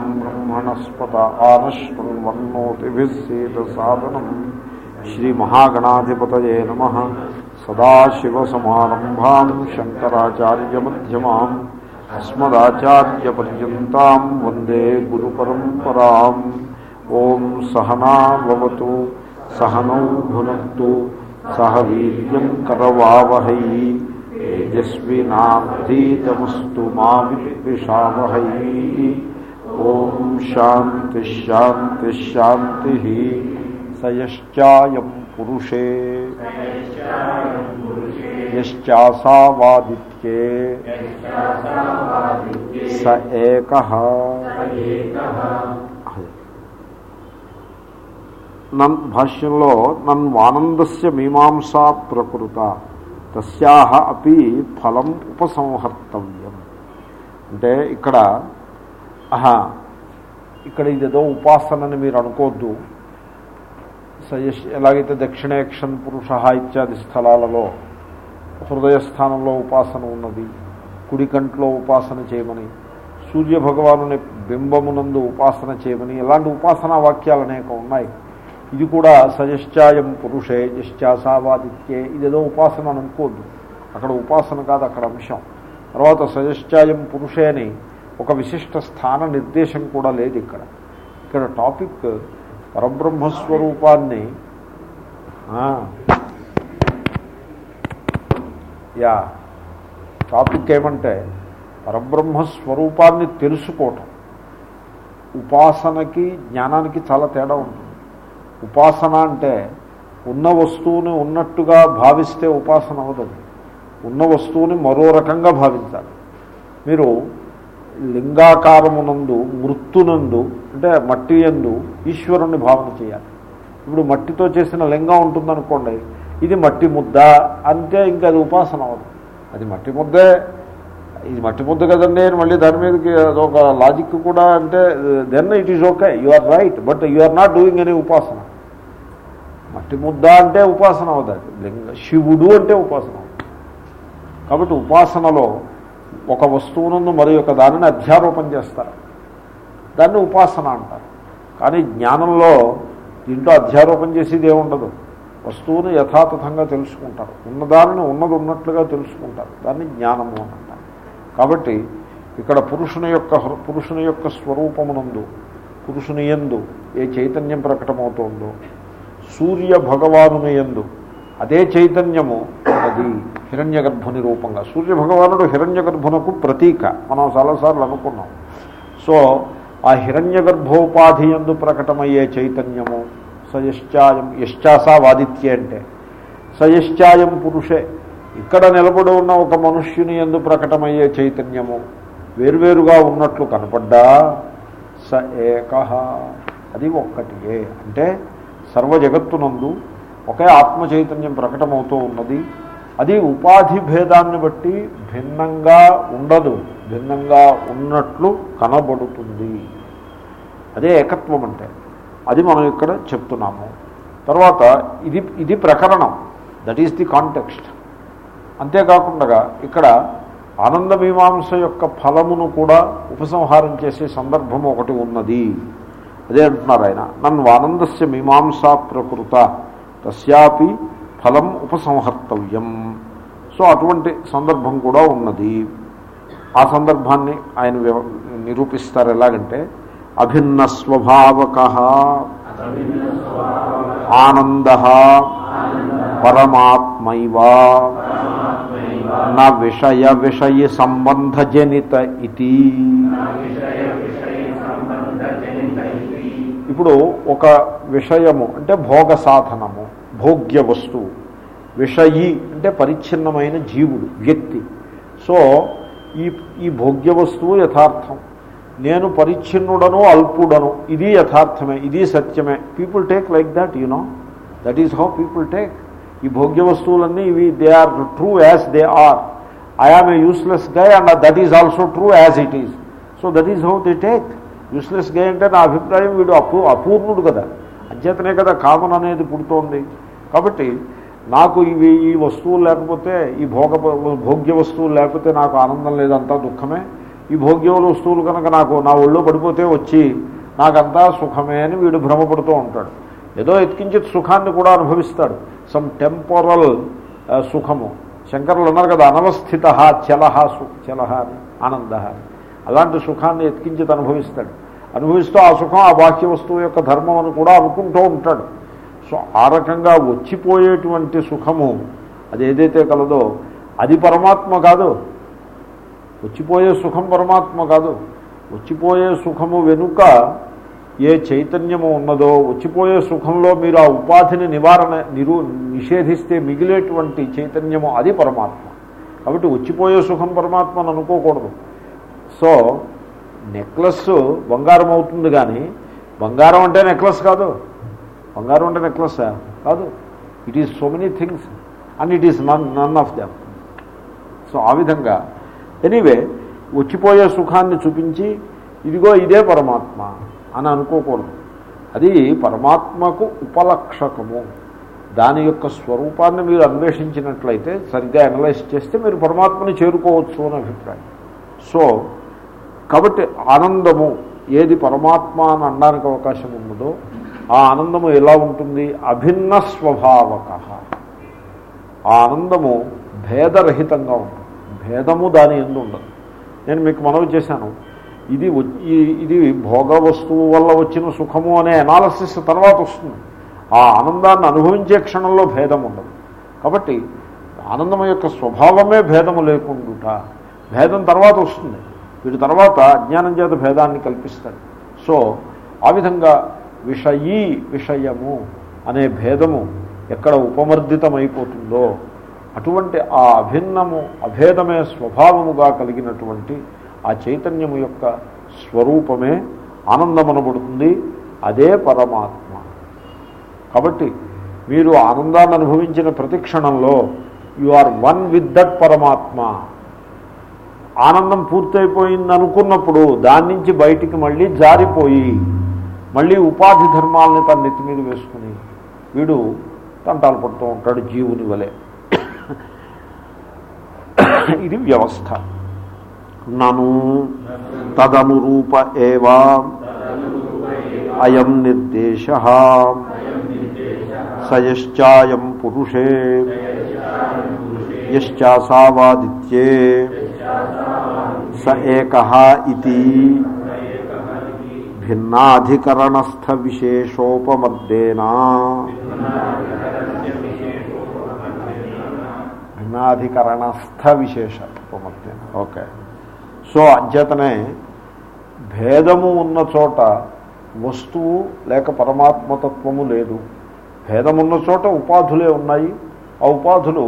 బ్రహ్మాణం బ్రహ్మణస్పత ఆనశ్వన్వన్నోతిభిः సేదసాదనం శ్రీమహాగణాధిపతయే నమ సదాశివసమారంభాం శంకరాచార్యమ్యమాం అస్మదాచార్యపర్యంతం వందే గురు పరంపరా ఓం సహనావతు సహనౌ భునక్తు సహ వీర్యం కరవావహై తేజస్వినాధీతమస్తు మా విద్విషావహై ఓం శాంతి శాంతి శాంతి సయశ్చాయం పురుషే యశ్చాసావాదిత్యే స ఏక నన్ భాష్యంలో నన్ వానందస్య మీమాంసా ప్రకృత తస్యాహ అపి ఫలం ఉపసంహర్తవ్యం. అంటే ఇక్కడ ఆహా ఇక్కడ ఇదేదో ఉపాసనని మీరు అనుకోవద్దు సజెష్ ఎలాగైతే దక్షిణేక్షన్ పురుష ఇత్యాది స్థలాలలో హృదయస్థానంలో ఉపాసన ఉన్నది కుడి కంట్లో ఉపాసన చేయమని సూర్య భగవానుని బింబమునందు ఉపాసన చేయమని ఇలాంటి ఉపాసనా వాక్యాలు అనేక ఉన్నాయి. ఇది కూడా సజశ్చాయం పురుషే జశ్చాసావాదిత్యే ఇదేదో ఉపాసన అనుకోద్దు. అక్కడ ఉపాసన కాదు అక్కడ అంశం. తర్వాత సజశ్చాయం పురుషే అని ఒక విశిష్ట స్థాన నిర్దేశం కూడా లేదు ఇక్కడ. ఇక్కడ టాపిక్ పరబ్రహ్మస్వరూపాన్ని యా టాపిక్ ఏమంటే పరబ్రహ్మస్వరూపాన్ని తెలుసుకోవటం. ఉపాసనకి జ్ఞానానికి చాలా తేడా ఉంటుంది. ఉపాసన అంటే ఉన్న వస్తువుని ఉన్నట్టుగా భావిస్తే ఉపాసన అవుతుంది ఉన్న వస్తువుని మరో రకంగా భావించాలి. మీరు లింగాకారమునందు మృత్తునందు అంటే మట్టి ఎందు ఈశ్వరుణ్ణి భావన చేయాలి. ఇప్పుడు మట్టితో చేసిన లింగం ఉంటుందనుకోండి ఇది మట్టి ముద్ద అంతే ఇంకా అది ఉపాసన అవ్వదు. అది మట్టి ముద్దే ఇది మట్టి ముద్ద కదండి అని మళ్ళీ దాని మీదకి అదొక లాజిక్ కూడా అంటే then it is okay you are right but you are not doing any ఉపాసన. మట్టి ముద్ద అంటే ఉపాసన అవుతుంది లింగ శివుడు అంటే ఉపాసన కాబట్టి ఉపాసనలో ఒక వస్తువునందు మరి ఒక దానిని అధ్యారోపణ చేస్తారు. దాన్ని ఉపాసన అంటారు. కానీ జ్ఞానంలో దీంట్లో అధ్యారోపణ చేసేది ఏముండదు. వస్తువును యథాతథంగా తెలుసుకుంటారు. ఉన్నదానిని ఉన్నది ఉన్నట్లుగా తెలుసుకుంటారు. దాన్ని జ్ఞానము అని అంటారు. కాబట్టి ఇక్కడ పురుషుని యొక్క పురుషుని యొక్క స్వరూపమునందు పురుషుని ఎందు ఏ చైతన్యం ప్రకటమవుతోందో సూర్య భగవానుని ఎందు అదే చైతన్యము అది హిరణ్య గర్భుని రూపంగా సూర్య భగవానుడు హిరణ్య గర్భునకు ప్రతీక. మనం చాలాసార్లు అనుకున్నాం. సో ఆ హిరణ్య గర్భోపాధి ఎందు ప్రకటమయ్యే చైతన్యము సయశ్చాయం యశ్చాసా వాదిత్య అంటే. సయశ్చాయం పురుషే. ఇక్కడ నిలబడి ఉన్న ఒక మనుష్యుని ఎందు ప్రకటమయ్యే చైతన్యము వేర్వేరుగా ఉన్నట్లు కనపడ్డా స ఏక. అది ఒక్కటియే. అంటే సర్వ జగత్తునందు ఒకే ఆత్మ చైతన్యం ప్రకటమవుతూ ఉన్నది. అది ఉపాధి భేదాన్ని బట్టి భిన్నంగా ఉండదు భిన్నంగా ఉన్నట్లు కనబడుతుంది. అదే ఏకత్వం అంటే. అది మనం ఇక్కడ చెప్తున్నాము. తర్వాత ఇది ఇది ప్రకరణం. దట్ ఈస్ ది కాంటెక్స్ట్ అంతేకాకుండా ఇక్కడ ఆనందమీమాంస యొక్క ఫలమును కూడా ఉపసంహారం చేసే సందర్భం ఒకటి ఉన్నది. అదే అంటున్నారు ఆయన. నన్ను ఆనందస్య మీమాంసా ప్రకృత. తస్యాపి ఫలం ఉపసంహర్తవ్యం. సో అటువంటి సందర్భం కూడా ఉన్నది. ఆ సందర్భాన్ని ఆయన నిరూపిస్తారు ఎలాగంటే అభిన్న స్వభావక ఆనంద పరమాత్మైవ నా విషయ విషయ సంబంధజనిత ఇది ఇప్పుడు ఒక విషయము అంటే భోగ సాధనము భోగ్య వస్తువు విషయి అంటే పరిచ్ఛిన్నమైన జీవుడు వ్యక్తి. సో ఈ ఈ భోగ్య వస్తువు యథార్థం. నేను పరిచ్ఛిన్నుడను అల్పుడను ఇది యథార్థమే ఇది సత్యమే. People take like that you know that is how people take ఈ భోగ్య వస్తువులన్నీ ఇవి they are true as they are I am a useless guy and that is also true as it is so that is how they take useless guy అంటే నా అభిప్రాయం వీడు అపూ అపూర్ణుడు కదా. అంచేతనే కదా కామన్ అనేది పుడుతోంది. కాబట్టి నాకు ఇవి ఈ వస్తువులు లేకపోతే ఈ భోగ భోగ్య వస్తువులు లేకపోతే నాకు ఆనందం లేదంతా దుఃఖమే. ఈ భోగ్య వస్తువులు కనుక నాకు నా ఒళ్ళో పడిపోతే వచ్చి నాకంతా సుఖమే అని వీడు భ్రమపడుతూ ఉంటాడు. ఏదో ఎత్కించిత్ సుఖాన్ని కూడా అనుభవిస్తాడు. సమ్ టెంపొరల్ సుఖము. శంకరులు ఉన్నారు కదా అనవస్థిత చలహ సు చలహ అని ఆనంద అలాంటి సుఖాన్ని ఎత్కించిత్ అనుభవిస్తాడు. అనుభవిస్తూ ఆ సుఖం ఆ బాహ్య వస్తువు యొక్క ధర్మం అని కూడా అనుకుంటూ ఉంటాడు. సో ఆ రకంగా వచ్చిపోయేటువంటి సుఖము అది ఏదైతే కలదో అది పరమాత్మ కాదు. వచ్చిపోయే సుఖం పరమాత్మ కాదు. వచ్చిపోయే సుఖము వెనుక ఏ చైతన్యము ఉన్నదో వచ్చిపోయే సుఖంలో మీరు ఆ ఉపాధిని నివారణ నిరు నిషేధిస్తే మిగిలేటువంటి చైతన్యము అది పరమాత్మ. కాబట్టి వచ్చిపోయే సుఖం పరమాత్మ అనుకోకూడదు. సో నెక్లెస్ బంగారం అవుతుంది కానీ బంగారం అంటే నెక్లెస్ కాదు. బంగారం అంటే నెక్లెస్? కాదు. It is so many things and it is none none of them so ఆ విధంగా. ఎనీవే వచ్చిపోయే సుఖాన్ని చూపించి ఇదిగో ఇదే పరమాత్మ అని అనుకోకూడదు. అది పరమాత్మకు ఉపలక్షకము. దాని యొక్క స్వరూపాన్ని మీరు అన్వేషించినట్లయితే సరిగ్గా అనలైజ్ చేస్తే మీరు పరమాత్మని చేరుకోవచ్చు అని అభిప్రాయం. సో కాబట్టి ఆనందము ఏది పరమాత్మ అని అనడానికి అవకాశం ఉన్నదో ఆ ఆనందము ఎలా ఉంటుంది? అభిన్న స్వభావక. ఆ ఆనందము భేదరహితంగా ఉంటుంది. భేదము దాని ఎందు ఉండదు. నేను మీకు మనవి చేశాను. ఇది ఇది భోగ వస్తువు వల్ల వచ్చిన సుఖము అనే అనాలసిస్ తర్వాత వస్తుంది. ఆ ఆనందాన్ని అనుభవించే క్షణంలో భేదం ఉండదు. కాబట్టి ఆనందం యొక్క స్వభావమే భేదము లేకుండా భేదం తర్వాత వస్తుంది. వీటి తర్వాత అజ్ఞానం చేత భేదాన్ని కల్పిస్తాడు. సో ఆ విధంగా విషయీ విషయము అనే భేదము ఎక్కడ ఉపమర్దితమైపోతుందో అటువంటి ఆ అభిన్నము అభేదమే స్వభావముగా కలిగినటువంటి ఆ చైతన్యము యొక్క స్వరూపమే ఆనందమనబడుతుంది. అదే పరమాత్మ. కాబట్టి మీరు ఆనందాన్ని అనుభవించిన ప్రతి క్షణంలో you are one with that పరమాత్మ. ఆనందం పూర్తయిపోయింది అనుకున్నప్పుడు దాని నుంచి బయటికి మళ్ళీ జారిపోయి మళ్ళీ ఉపాధి ధర్మాలని తన నెత్తి మీద వేసుకుని వీడు తంటాలు పడుతూ ఉంటాడు జీవుని వలె. ఇది వ్యవస్థ. నను తదనురూప ఏవా అయం నిర్దేశ. సయశ్చాయం పురుషే. యశ్చాసావాదిత్యే. స ఏక ఇది భిన్నాధికరణస్థ విశేషోపమద్దేనా భిన్నాధికరణస్థ విశేష ఉపమద్దేనా ఓకే సో అధ్యతనే భేదము ఉన్న చోట వస్తువు లేక పరమాత్మతత్వము లేదు. భేదమున్న చోట ఉపాధులే ఉన్నాయి. ఆ ఉపాధులు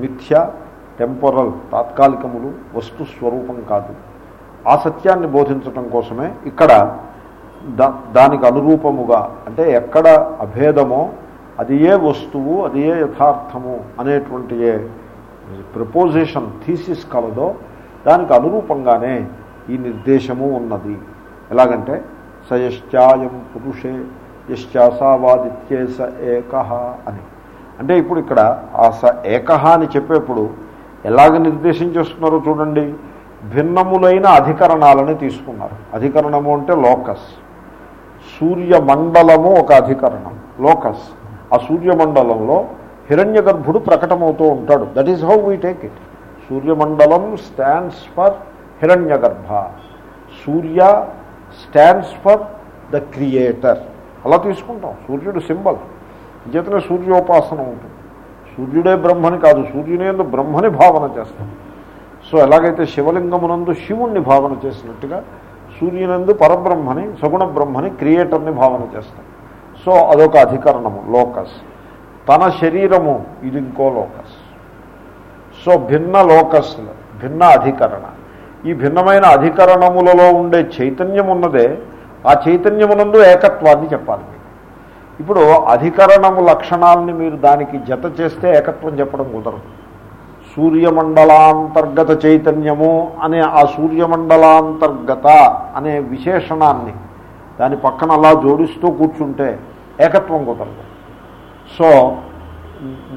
మిథ్య టెంపరల్ తాత్కాలికములు వస్తు స్వరూపం కాదు. ఆ సత్యాన్ని బోధించటం కోసమే ఇక్కడ దా దానికి అనురూపముగా అంటే ఎక్కడ అభేదమో అది ఏ వస్తువు అది ఏ యథార్థము అనేటువంటి ఏ ప్రపోజిషన్ థీసిస్ కలదో దానికి అనురూపంగానే ఈ నిర్దేశము ఉన్నది. ఎలాగంటే సయశ్చాయం పురుషే యశ్చాసావాదిత్యే స ఏక అని. అంటే ఇప్పుడు ఇక్కడ ఆ స ఏక అని చెప్పేప్పుడు ఎలాగ నిర్దేశం చేస్తున్నారో చూడండి. భిన్నములైన అధికరణాలని తీసుకున్నారు. అధికరణము అంటే లోకస్. సూర్యమండలము ఒక అధికరణం లోకస్. ఆ సూర్యమండలంలో హిరణ్య గర్భుడు ప్రకటమవుతూ ఉంటాడు. That is how we take it సూర్యమండలం stands for హిరణ్య గర్భ Surya stands for the creator అలా తీసుకుంటాం. సూర్యుడు సింబల్. చేతనే సూర్యోపాసన ఉంటుంది. సూర్యుడే బ్రహ్మని కాదు సూర్యునేందు బ్రహ్మని భావన చేస్తాం సో ఎలాగైతే శివలింగమునందు శివుణ్ణి భావన చేసినట్టుగా సూర్యునందు పరబ్రహ్మని సగుణ బ్రహ్మని క్రియేటర్ని భావన చేస్తాం సో అదొక అధికరణము లోకస్. తన శరీరము ఇది ఇంకో లోకస్. సో భిన్న లోకస్లు భిన్న అధికరణ. ఈ భిన్నమైన అధికరణములలో ఉండే చైతన్యం ఉన్నదే ఆ చైతన్యమునందు ఏకత్వాన్ని చెప్పాలి. ఇప్పుడు అధికరణము లక్షణాలని మీరు దానికి జత చేస్తే ఏకత్వం చెప్పడం కుదరదు. సూర్యమండలాంతర్గత చైతన్యము అనే ఆ సూర్యమండలాంతర్గత అనే విశేషణాన్ని దాని పక్కన అలా జోడిస్తూ కూర్చుంటే ఏకత్వం కుదరదు. సో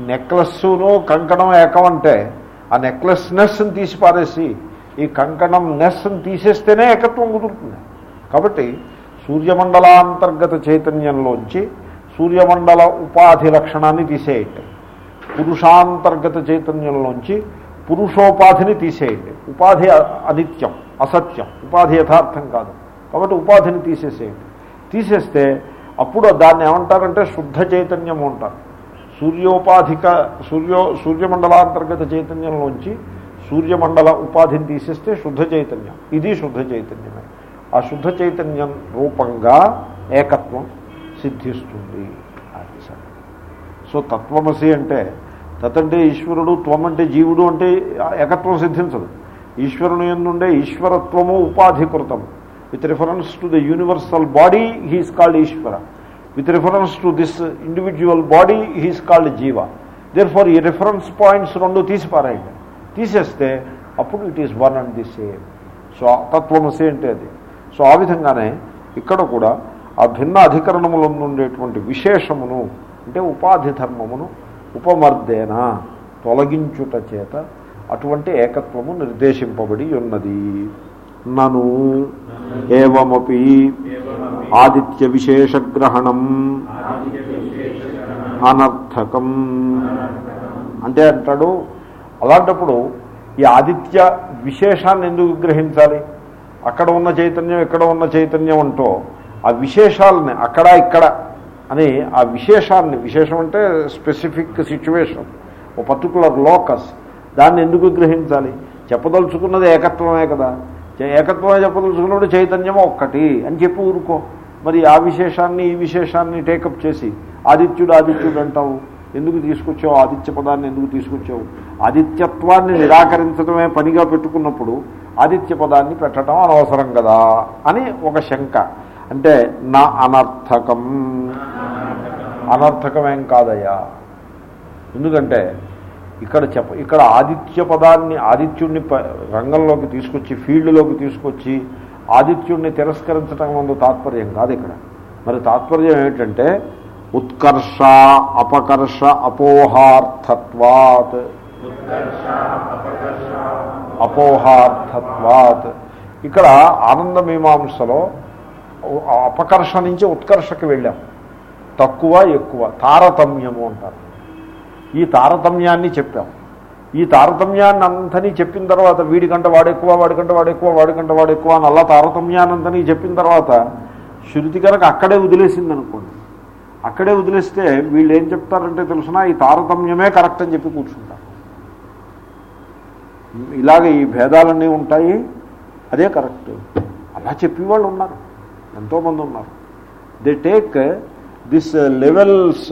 నెక్లెస్ను కంకణం ఏకం అంటే ఆ నెక్లెస్నెస్ని తీసి పారేసి ఈ కంకణం నెస్ని తీసేస్తేనే ఏకత్వం కుదురుతుంది. కాబట్టి సూర్యమండలాంతర్గత చైతన్యంలోంచి సూర్యమండల ఉపాధి లక్షణాన్ని తీసేయండి. పురుషాంతర్గత చైతన్యంలోంచి పురుషోపాధిని తీసేయండి. ఉపాధి అనిత్యం అసత్యం. ఉపాధి యథార్థం కాదు. కాబట్టి ఉపాధిని తీసేసేయండి. తీసేస్తే అప్పుడు దాన్ని ఏమంటారంటే శుద్ధ చైతన్యము అంటారు. సూర్యోపాధిక సూర్యో సూర్యమండలాంతర్గత చైతన్యంలోంచి సూర్యమండల ఉపాధిని తీసేస్తే శుద్ధ చైతన్యం. ఇది శుద్ధ చైతన్యమే. ఆ శుద్ధ చైతన్యం రూపంగా ఏకత్వం సిద్ధిస్తుంది అది సో తత్వమసి అంటే తతంటే ఈశ్వరుడు త్వం అంటే జీవుడు అంటే ఏకత్వం సిద్ధించదు. ఈశ్వరుని ఎందుండే ఈశ్వరత్వము ఉపాధికృతము with reference to the universal body he's called Eshwara. With reference to this individual body he's called జీవ. దేర్ ఫార్ ఈ రిఫరెన్స్ పాయింట్స్ రెండు తీసిపారాయండి తీసేస్తే అప్పుడు it is one and the same so తత్వమసి అంటే అది. సో ఆ విధంగానే ఇక్కడ కూడా ఆ భిన్న అధికరణములందు ఉండేటువంటి విశేషమును అంటే ఉపాధి ధర్మమును ఉపమర్దేన తొలగించుట చేత అటువంటి ఏకత్వము నిర్దేశింపబడి ఉన్నది. నను ఏవమపి ఆదిత్య విశేషగ్రహణం అనర్థకం. అంటే అంటాడు అలాంటప్పుడు ఈ ఆదిత్య విశేషాన్ని ఎందుకు గ్రహించాలి? అక్కడ ఉన్న చైతన్యం ఇక్కడ ఉన్న చైతన్యం అంటూ ఆ విశేషాలని అక్కడ ఇక్కడ అని ఆ విశేషాన్ని విశేషం అంటే స్పెసిఫిక్ సిచ్యువేషన్ ఓ పర్టికులర్ లోకస్ దాన్ని ఎందుకు గ్రహించాలి? చెప్పదలుచుకున్నది ఏకత్వమే కదా. ఏకత్వమే చెప్పదలుచుకున్నప్పుడు చైతన్యం ఒక్కటి అని చెప్పి ఊరుకో. మరి ఆ విశేషాన్ని ఈ విశేషాన్ని టేకప్ చేసి ఆదిత్యుడు ఆదిత్యుడు అంటావు. ఎందుకు తీసుకొచ్చావు? ఆదిత్య పదాన్ని ఎందుకు తీసుకొచ్చావు? ఆదిత్యత్వాన్ని నిరాకరించడమే పనిగా పెట్టుకున్నప్పుడు ఆదిత్య పదాన్ని పెట్టడం అనవసరం కదా అని ఒక శంక. అంటే నా అనర్థకం. అనర్థకమేం కాదయ్యా? ఎందుకంటే ఇక్కడ చెప్ప ఇక్కడ ఆదిత్య పదాన్ని ఆదిత్యుడిని ప- రంగంలోకి తీసుకొచ్చి ఫీల్డ్లోకి తీసుకొచ్చి ఆదిత్యుడిని తిరస్కరించడం ముందు తాత్పర్యం కాదు ఇక్కడ. మరి తాత్పర్యం ఏమిటంటే ఉత్కర్ష అపకర్ష అపోహార్థత్వాత్. అపోహార్థత్వాత్. ఇక్కడ ఆనందమీమాంసలో అపకర్ష నుంచి ఉత్కర్షకు వెళ్ళాం. తక్కువ ఎక్కువ. తారతమ్యము అంటారు. ఈ తారతమ్యాన్ని చెప్పాం. ఈ తారతమ్యాన్ని అంతని చెప్పిన తర్వాత వీడికంటే వాడెక్కువ వాడికంటే వాడెక్కువ వాడికంటే వాడెక్కువ అని అలా తారతమ్యానంతని చెప్పిన తర్వాత శృతి కనుక అక్కడే వదిలేసింది అనుకోండి అక్కడే వదిలేస్తే వీళ్ళు ఏం చెప్తారంటే తెలుసునా ఈ తారతమ్యమే కరెక్ట్ అని చెప్పి కూర్చుంటారు. ఇలాగ ఈ భేదాలన్నీ ఉంటాయి. అదే కరెక్ట్. అలా చెప్పేవాళ్ళు ఉన్నారు. ఎంతోమంది ఉన్నారు. They take this levels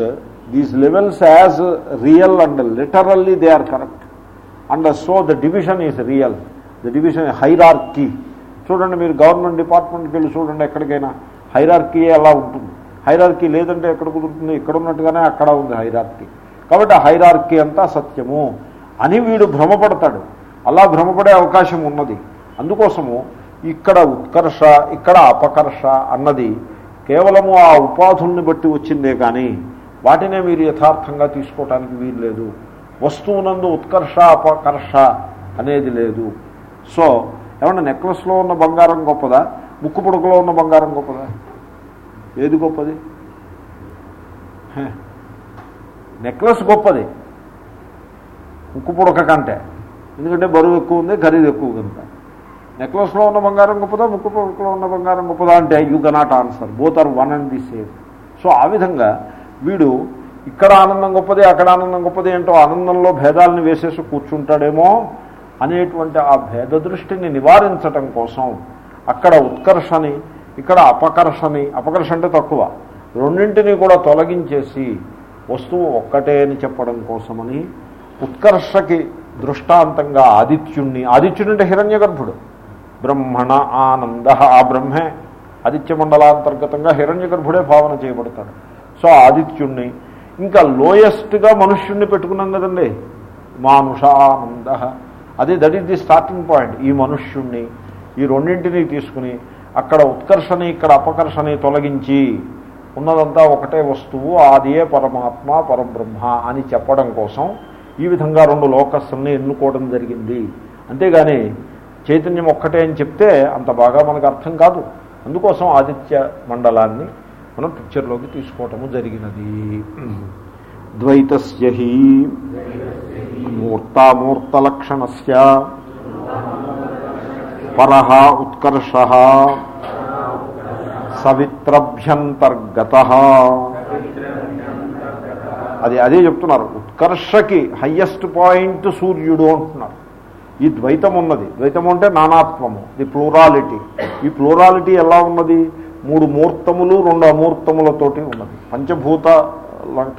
these levels as real and literally they are correct and so the division is real the division hierarchy చూడండి మీరు గవర్నమెంట్ డిపార్ట్మెంట్కి వెళ్ళి చూడండి ఎక్కడికైనా. హైరార్కీ ఎలా ఉంటుంది. హైరార్కీ లేదంటే ఎక్కడ కుదురుతుంది? ఇక్కడ ఉన్నట్టుగానే అక్కడ ఉంది హైరార్కీ కాబట్టి ఆ హైరార్కీ అంతా సత్యము. అని వీడు భ్రమపడతాడు. అలా భ్రమపడే అవకాశం ఉన్నది. అందుకోసము ఇక్కడ ఉత్కర్ష ఇక్కడ అపకర్ష అన్నది కేవలము ఆ ఉపాధుల్ని బట్టి వచ్చిందే కానీ వాటినే మీరు యథార్థంగా తీసుకోవటానికి వీలు లేదు. వస్తువునందు ఉత్కర్ష అపకర్ష అనేది లేదు. సో ఏమన్నా నెక్లెస్లో ఉన్న బంగారం గొప్పదా? ముక్కు పుడకలో ఉన్న బంగారం గొప్పదా? ఏది గొప్పది? నెక్లెస్ గొప్పది. ముక్కు పుడక కంటే. ఎందుకంటే బరువు ఎక్కువ ఉంది ఖరీదు ఎక్కువ కనుక నెక్లెస్లో ఉన్న బంగారం గొప్పదా ముక్కు పుడకలో ఉన్న బంగారం గొప్పదా అంటే you cannot answer both are one and the same so ఆ విధంగా వీడు ఇక్కడ ఆనందం గొప్పది అక్కడ ఆనందం గొప్పది ఏంటో ఆనందంలో భేదాలను వేసేసి కూర్చుంటాడేమో అనేటువంటి ఆ భేద దృష్టిని నివారించటం కోసం అక్కడ ఉత్కర్షని ఇక్కడ అపకర్షని అపకర్ష అంటే తక్కువ. రెండింటినీ కూడా తొలగించేసి వస్తువు ఒక్కటే అని చెప్పడం కోసమని ఉత్కర్షకి దృష్టాంతంగా ఆదిత్యుణ్ణి ఆదిత్యుడు అంటే హిరణ్య గర్భుడు బ్రహ్మణ ఆనంద ఆ బ్రహ్మే ఆదిత్య మండలాంతర్గతంగా హిరణ్య గర్భుడే భావన చేయబడతాడు. సో ఆదిత్యుణ్ణి ఇంకా లోయెస్ట్గా మనుష్యుణ్ణి పెట్టుకున్నాం కదండి. మానుష ఆనంద. అదే that is the starting point ఈ మనుష్యుణ్ణి ఈ రెండింటినీ తీసుకుని అక్కడ ఉత్కర్షని ఇక్కడ అపకర్షని తొలగించి ఉన్నదంతా ఒకటే వస్తువు ఆదియే పరమాత్మ పరబ్రహ్మ అని చెప్పడం కోసం ఈ విధంగా రెండు లోకస్సుల్ని ఎన్నుకోవడం జరిగింది. అంతేగాని చైతన్యం ఒక్కటే అని చెప్తే అంత బాగా మనకు అర్థం కాదు. అందుకోసం ఆదిత్య మండలాన్ని మనం పిక్చర్లోకి తీసుకోవటము జరిగినది. ద్వైతస్య హి మూర్తామూర్తలక్షణస్య పరః ఉత్కర్ష సవిత్రభ్యంతర్గత. అది అదే చెప్తున్నారు. ఉత్కర్షకి హయ్యెస్ట్ పాయింట్ సూర్యుడు అంటున్నారు. ఈ ద్వైతం ఉన్నది ద్వైతం అంటే నానాత్మము ది ప్లూరాలిటీ. ఈ ప్లూరాలిటీ ఎలా ఉన్నది? మూడు మూర్తములు రెండు అమూర్తములతోటి ఉన్నది. పంచభూత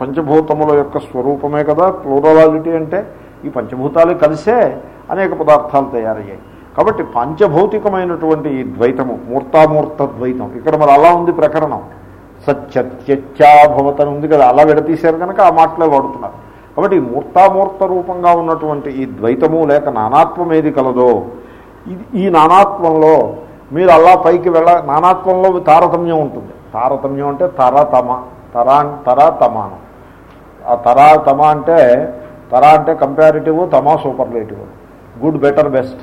పంచభూతముల యొక్క స్వరూపమే కదా ప్లూరాలిటీ అంటే. ఈ పంచభూతాలు కలిసే అనేక పదార్థాలు తయారయ్యాయి. కాబట్టి పంచభౌతికమైనటువంటి ఈ ద్వైతము మూర్తామూర్త ద్వైతం. ఇక్కడ మరి అలా ఉంది ప్రకరణం. సత్యత్యచ్చాభవతని ఉంది కదా అలా విడతీశారు కనుక ఆ మాటలే వాడుతున్నారు. కాబట్టి ఈ మూర్తామూర్త రూపంగా ఉన్నటువంటి ఈ ద్వైతము లేక నానాత్వం ఏది కలదో ఇది ఈ నానాత్వంలో మీరు అలా పైకి వెళ్ళ నానాత్వంలో తారతమ్యం ఉంటుంది. తారతమ్యం అంటే తరతమ తరా తరా తమానం ఆ తరా తమ అంటే తరా అంటే కంపారిటివ్ తమా సూపర్లేటివ్ గుడ్ బెటర్ బెస్ట్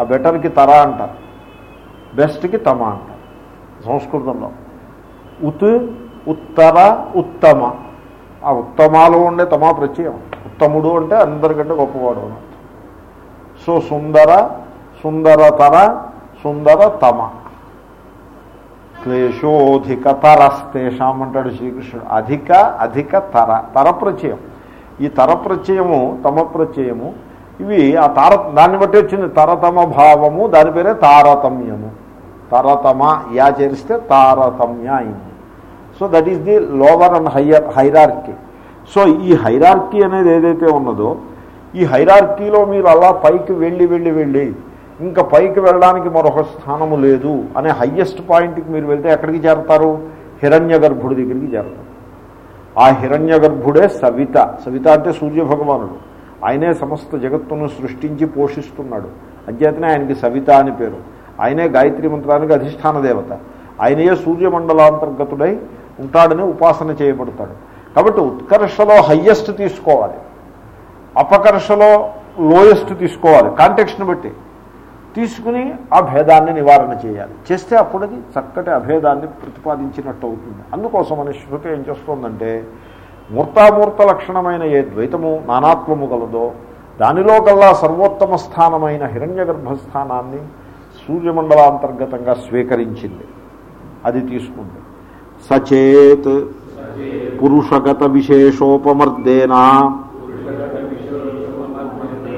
ఆ బెటర్కి తరా అంటారు. బెస్ట్కి తమ అంటారు. సంస్కృతంలో. ఉత్ ఉత్తర ఉత్తమ. ఆ ఉత్తమాలో ఉండే తమా ప్రత్యయం. ఉత్తముడు అంటే అందరికంటే గొప్పవాడు అని సో సుందర సుందరతర సుందర తమ క్లేశోధిక తరస్తేషాం అంటాడు శ్రీకృష్ణుడు. అధిక అధిక తర తర ప్రత్యయం ఈ తర ప్రత్యయము తమ ప్రత్యయము ఇవి ఆ తార దాన్ని బట్టి వచ్చింది తరతమ భావము దాని పేరే తారతమ్యము. తరతమ యా చేరిస్తే తారతమ్య అయింది. So that is the lower and higher hierarchy so ఈ హైరార్కీ అనేది ఏదైతే ఉన్నదో ఈ హైరార్కీలో మీరు అలా పైకి వెళ్ళి వెళ్ళి వెళ్ళి ఇంకా పైకి వెళ్ళడానికి మరొక స్థానము లేదు అనే హయ్యెస్ట్ పాయింట్కి మీరు వెళ్తే ఎక్కడికి చేరతారు? హిరణ్య గర్భుడి దగ్గరికి చేరతారు. ఆ హిరణ్య గర్భుడే సవిత. సవిత అంటే సూర్యభగవానుడు. ఆయనే సమస్త జగత్తును సృష్టించి పోషిస్తున్నాడు. అధ్యతనే ఆయనకి సవిత అని పేరు. ఆయనే గాయత్రి మంత్రానికి అధిష్టాన దేవత. ఆయనయే సూర్యమండలాంతర్గతుడై ఉంటాడని ఉపాసన చేయబడతాడు. కాబట్టి ఉత్కర్షలో హయ్యెస్ట్ తీసుకోవాలి. అపకర్షలో లోయెస్ట్ తీసుకోవాలి. కాంటెక్స్ట్ని బట్టి. తీసుకుని ఆ భేదాన్ని నివారణ చేయాలి. చేస్తే అప్పుడు అది చక్కటి అభేదాన్ని ప్రతిపాదించినట్టు అవుతుంది అందుకోసమని శృతి ఏం చేస్తోందంటే మూర్తామూర్త లక్షణమైన ఏ ద్వైతము నానాత్వము గలదో దానిలో కల్లా సర్వోత్తమ స్థానమైన హిరణ్య గర్భస్థానాన్ని సూర్యమండలాంతర్గతంగా స్వీకరించింది. అది తీసుకుంది. సచేత్ పురుషగత విశేషోపమర్దేనా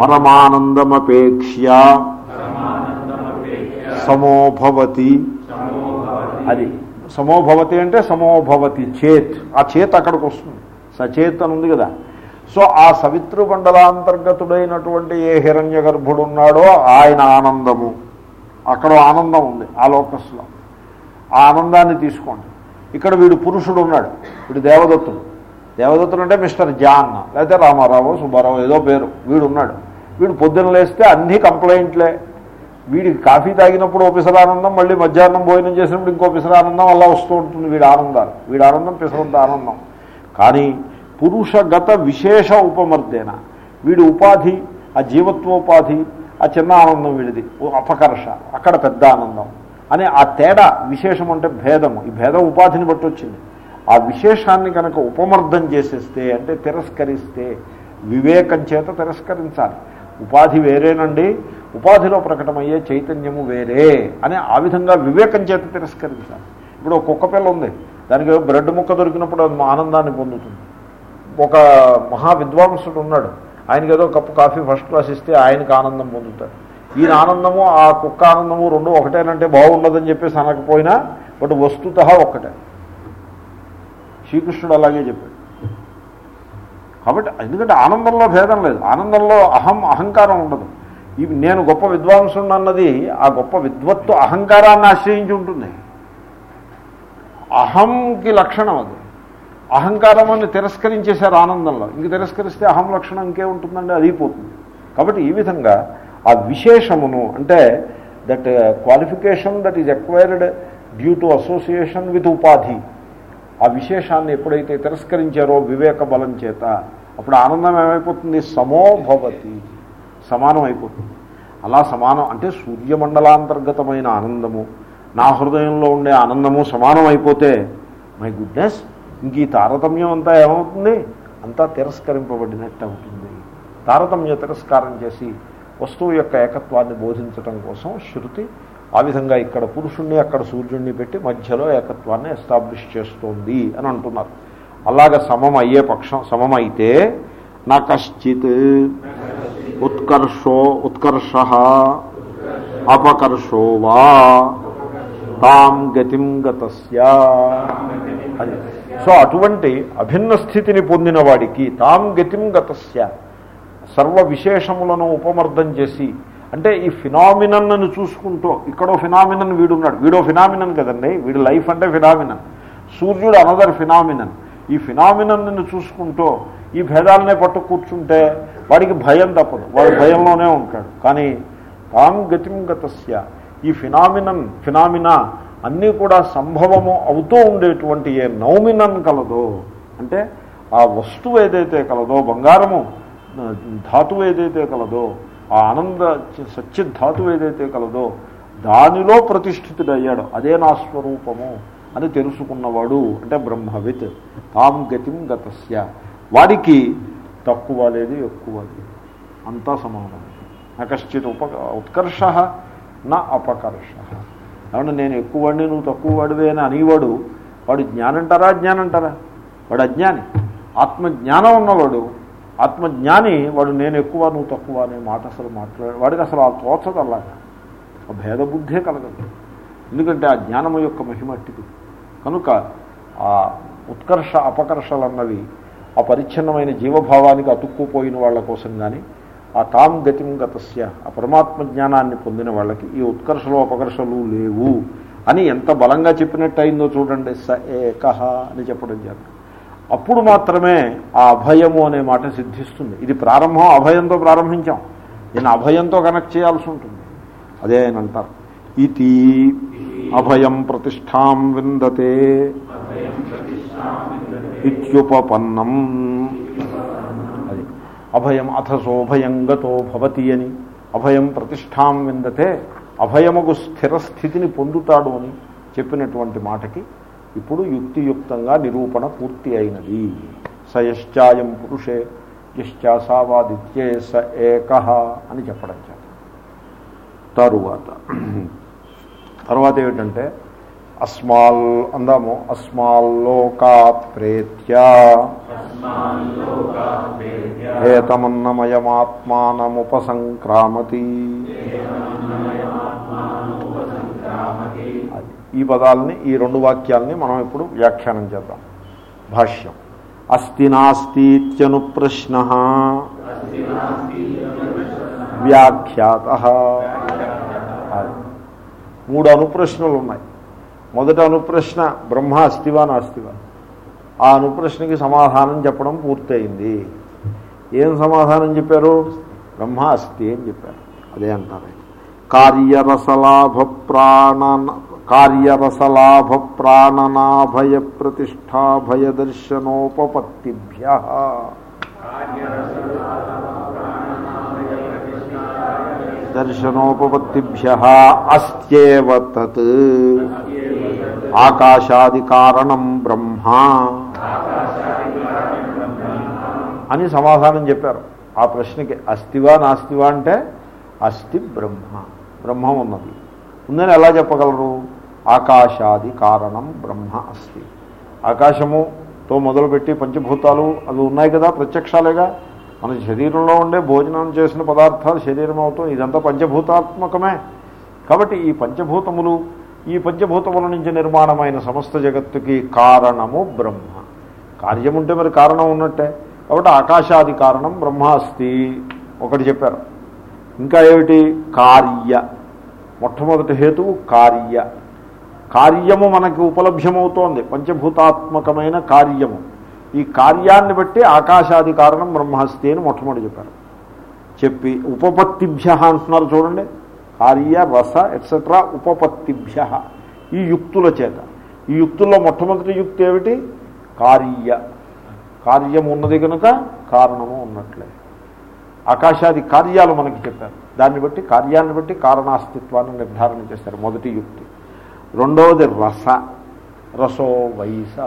పరమానందమపేక్ష్య సమోభవతి అది సమోభవతి అంటే సమోభవతి చేత్. ఆ చేత్ అక్కడికి వస్తుంది సచేత్ అని ఉంది కదా. సో ఆ సవితృ మండలాంతర్గతుడైనటువంటి ఏ హిరణ్య గర్భుడు ఉన్నాడో ఆయన ఆనందము. అక్కడ ఆనందం ఉంది ఆ లోకస్లో ఆ ఆనందాన్ని తీసుకోండి. ఇక్కడ వీడు పురుషుడు ఉన్నాడు వీడు దేవదత్తుడు. దేవదత్తుడు అంటే మిస్టర్ జాన్ లేకపోతే రామారావు సుబ్బారావు ఏదో పేరు వీడు ఉన్నాడు. వీడు పొద్దున్న లేస్తే అన్ని కంప్లైంట్లే. వీడికి కాఫీ తాగినప్పుడు ఓ పిసరానందం మళ్ళీ మధ్యాహ్నం భోజనం చేసినప్పుడు ఇంకో పిసరానందం అలా వస్తూ ఉంటుంది వీడి ఆనందాలు. వీడి ఆనందం పిసరంత ఆనందం. కానీ పురుషగత విశేష ఉపమర్దేన. వీడి ఉపాధి ఆ జీవత్వోపాధి ఆ చిన్న ఆనందం వీడిది ఓ అపకర్ష అక్కడ పెద్ద ఆనందం. అనే ఆ తేడా విశేషం అంటే భేదము. ఈ భేదం ఉపాధిని బట్టి వచ్చింది ఆ విశేషాన్ని కనుక ఉపమర్థం చేసేస్తే అంటే తిరస్కరిస్తే వివేకం చేత తిరస్కరించాలి. ఉపాధి వేరేనండి ఉపాధిలో ప్రకటమయ్యే చైతన్యము వేరే అని ఆ విధంగా వివేకం చేత తిరస్కరించాలి. ఇప్పుడు ఒక కుక్క పిల్ల ఉంది. దానికి ఏదో బ్రెడ్ ముక్క దొరికినప్పుడు అది ఆనందాన్ని పొందుతుంది. ఒక మహా విద్వాంసుడు ఉన్నాడు. ఆయనకి ఏదో కప్పు కాఫీ ఫస్ట్ క్లాస్ ఇస్తే ఆయనకి ఆనందం పొందుతాడు. ఈయన ఆనందము ఆ కుక్క ఆనందము రెండు ఒకటేనంటే బాగుండదని చెప్పేసి అనకపోయినా బట్ వస్తుత ఒక్కటే. శ్రీకృష్ణుడు అలాగే చెప్పాడు. కాబట్టి ఎందుకంటే ఆనందంలో భేదం లేదు. ఆనందంలో అహం అహంకారం ఉండదు. ఇవి నేను గొప్ప విద్వాంసుడు అన్నది ఆ గొప్ప విద్వత్తు అహంకారాన్ని ఆశ్రయించి ఉంటుంది. అహంకి లక్షణం అది. అహంకారం అని తిరస్కరించేశారు ఆనందంలో. ఇంక తిరస్కరిస్తే అహం లక్షణం ఇంకే ఉంటుందండి అది పోతుంది. కాబట్టి ఈ విధంగా ఆ విశేషమును అంటే that qualification that is acquired due to association with ఉపాధి. ఆ విశేషాన్ని ఎప్పుడైతే తిరస్కరించారో వివేక బలం చేత అప్పుడు ఆనందం ఏమైపోతుంది? సమోభవతి సమానం అయిపోతుంది. అలా సమానం అంటే సూర్యమండలాంతర్గతమైన ఆనందము నా హృదయంలో ఉండే ఆనందము సమానం అయిపోతే మై గుడ్నెస్ ఇంక ఈ తారతమ్యం అంతా ఏమవుతుంది? అంతా తిరస్కరింపబడినట్టు అవుతుంది. తారతమ్య తిరస్కారం చేసి వస్తువు యొక్క ఏకత్వాన్ని బోధించటం కోసం శృతి ఆ విధంగా ఇక్కడ పురుషుణ్ణి అక్కడ సూర్యుడిని పెట్టి మధ్యలో ఏకత్వాన్ని ఎస్టాబ్లిష్ చేస్తోంది అని అంటున్నారు. అలాగ సమం అయ్యే పక్షం సమమైతే నా కశ్చిత్ ఉత్కర్షో ఉత్కర్ష అపకర్షో వా తాం గతిం గతస్య. అది. సో అటువంటి అభిన్న స్థితిని పొందిన వాడికి తాం గతిం గతస్య సర్వ విశేషములను ఉపమర్దం చేసి అంటే ఈ ఫినామినన్ను చూసుకుంటూ ఇక్కడో ఫినామినన్ వీడున్నాడు. వీడో ఫినామినన్ కదండి వీడి లైఫ్ అంటే ఫినామినన్. సూర్యుడు అనదర్ ఫినామినన్. ఈ ఫినామినన్ను చూసుకుంటూ ఈ భేదాలనే పట్టు కూర్చుంటే వాడికి భయం తప్పదు. వాడు భయంలోనే ఉంటాడు. కానీ తాం గతిం గతస్య ఈ ఫినామినన్ ఫినామినా అన్నీ కూడా సంభవము అవుతూ ఉండేటువంటి ఏ నౌమినన్ కలదో అంటే ఆ వస్తువు ఏదైతే కలదో బంగారము ధాతువు ఏదైతే కలదో ఆ ఆనంద సత్యధాతువు ఏదైతే కలదో దానిలో ప్రతిష్ఠితుడయ్యాడు అదే నా స్వరూపము అని తెలుసుకున్నవాడు అంటే బ్రహ్మవిత్. తాం గతిం గతస్య. వాడికి తక్కువ లేదు ఎక్కువ లేదు. అంతా సమానం. నకశ్చిత్ ఉప ఉత్కర్ష నా అపకర్ష. కాబట్టి నేను ఎక్కువ వాడిని నువ్వు తక్కువ వాడివే అని అనేవాడు వాడు జ్ఞానంటారా అజ్ఞానంటారా? వాడు అజ్ఞాని. ఆత్మజ్ఞానం ఉన్నవాడు ఆత్మజ్ఞాని వాడు నేను ఎక్కువ నువ్వు తక్కువ అనే మాట అసలు మాట్లాడే వాడికి అసలు ఆ తోచదు అలాగా ఆ భేదబుద్ధే కలగదు. ఎందుకంటే ఆ జ్ఞానము యొక్క మహిమట్టిది కనుక ఆ ఉత్కర్ష అపకర్షలన్నవి ఆ పరిచ్ఛిన్నమైన జీవభావానికి అతుక్కుపోయిన వాళ్ళ కోసం కానీ ఆ తాం గతిం గతస్య ఆ పరమాత్మ జ్ఞానాన్ని పొందిన వాళ్ళకి ఈ ఉత్కర్షలు అపకర్షలు లేవు అని ఎంత బలంగా చెప్పినట్టు అయిందో చూడండి స ఏకహ అని చెప్పడం చేత అప్పుడు మాత్రమే ఆ అభయము అనే మాట సిద్ధిస్తుంది. ఇది ప్రారంభం అభయంతో ప్రారంభించాం. నేను అభయంతో కనెక్ట్ చేయాల్సి ఉంటుంది. అదే ఆయన అంటారు. ఇది అభయం ప్రతిష్టాం విందతే ఇత్యుపపన్నం. అది. అభయం అథసోభయం గతో భవతి అని. అభయం ప్రతిష్టాం విందతే. అభయముకు స్థిర స్థితిని పొందుతాడు అని చెప్పినటువంటి మాటకి ఇప్పుడు యుక్తియుక్తంగా నిరూపణ పూర్తి అయినది. సయశ్చాయం పురుషే యశ్చాసావాదిత్యే స ఏక అని చెప్పడం చేత. తరువాత తర్వాత ఏమిటంటే అస్మాల్ అందాము అస్మాల్లోకా ప్రేత్య. హేతమన్నమయమాత్మానముపసంక్రామతి. ఈ పదాలని ఈ రెండు వాక్యాలని మనం ఇప్పుడు వ్యాఖ్యానం చేద్దాం. భాష్యం. అస్తి నాస్తిను ప్రశ్న. వ్యాఖ్యాత. మూడు అనుప్రశ్నలు ఉన్నాయి మొదటి అనుప్రశ్న బ్రహ్మ అస్తివా నాస్తివా? ఆ అనుప్రశ్నకి సమాధానం చెప్పడం పూర్తయింది. ఏం సమాధానం చెప్పారు? బ్రహ్మ అస్తి అని చెప్పారు. అదే అంటారు. కార్యరసలాభ ప్రాణ కార్యరసలాభ ప్రాణనాభయ ప్రతిష్టాభయ దర్శనోపపత్తిభ్య దర్శనోపపత్తిభ్య అస్త్యేవ తత్. ఆకాశాది కారణం బ్రహ్మ. అని సమాధానం చెప్పారు. ఆ ప్రశ్నకి అస్తివా నాస్తివా అంటే అస్థి బ్రహ్మ. బ్రహ్మం ఉన్నది ఉందని ఎలా చెప్పగలరు? ఆకాశాది కారణం బ్రహ్మ అస్తి. ఆకాశముతో మొదలుపెట్టి పంచభూతాలు అవి ఉన్నాయి కదా ప్రత్యక్షాలేగా? మన శరీరంలో ఉండే భోజనం చేసిన పదార్థాలు శరీరం అవుతాం ఇదంతా పంచభూతాత్మకమే. కాబట్టి ఈ పంచభూతములు ఈ పంచభూతముల నుంచి నిర్మాణమైన సమస్త జగత్తుకి కారణము బ్రహ్మ. కార్యం ఉంటే మరి కారణం ఉన్నట్టే. కాబట్టి ఆకాశాది కారణం బ్రహ్మ అస్తి. ఒకటి చెప్పారు. ఇంకా ఏమిటి? కార్య. మొట్టమొదటి హేతువు కార్య. కార్యము మనకి ఉపలభ్యమవుతోంది. పంచభూతాత్మకమైన కార్యము. ఈ కార్యాన్ని బట్టి ఆకాశాది కారణం బ్రహ్మాస్తి అని మొట్టమొదటి చెప్పారు. చెప్పి ఉపపత్తిభ్య అంటున్నారు చూడండి. కార్య రస ఎట్సెట్రా ఉపపత్తిభ్య. ఈ యుక్తుల చేత. ఈ యుక్తుల్లో మొట్టమొదటి యుక్తి ఏమిటి? కార్య. కార్యము ఉన్నది కనుక కారణము ఉన్నట్లే. ఆకాశాది కార్యాలు మనకి చెప్పారు. దాన్ని బట్టి కార్యాన్ని బట్టి కారణాస్తిత్వాన్ని నిర్ధారణ చేశారు మొదటి యుక్తి. రెండవది రస. రసో వయస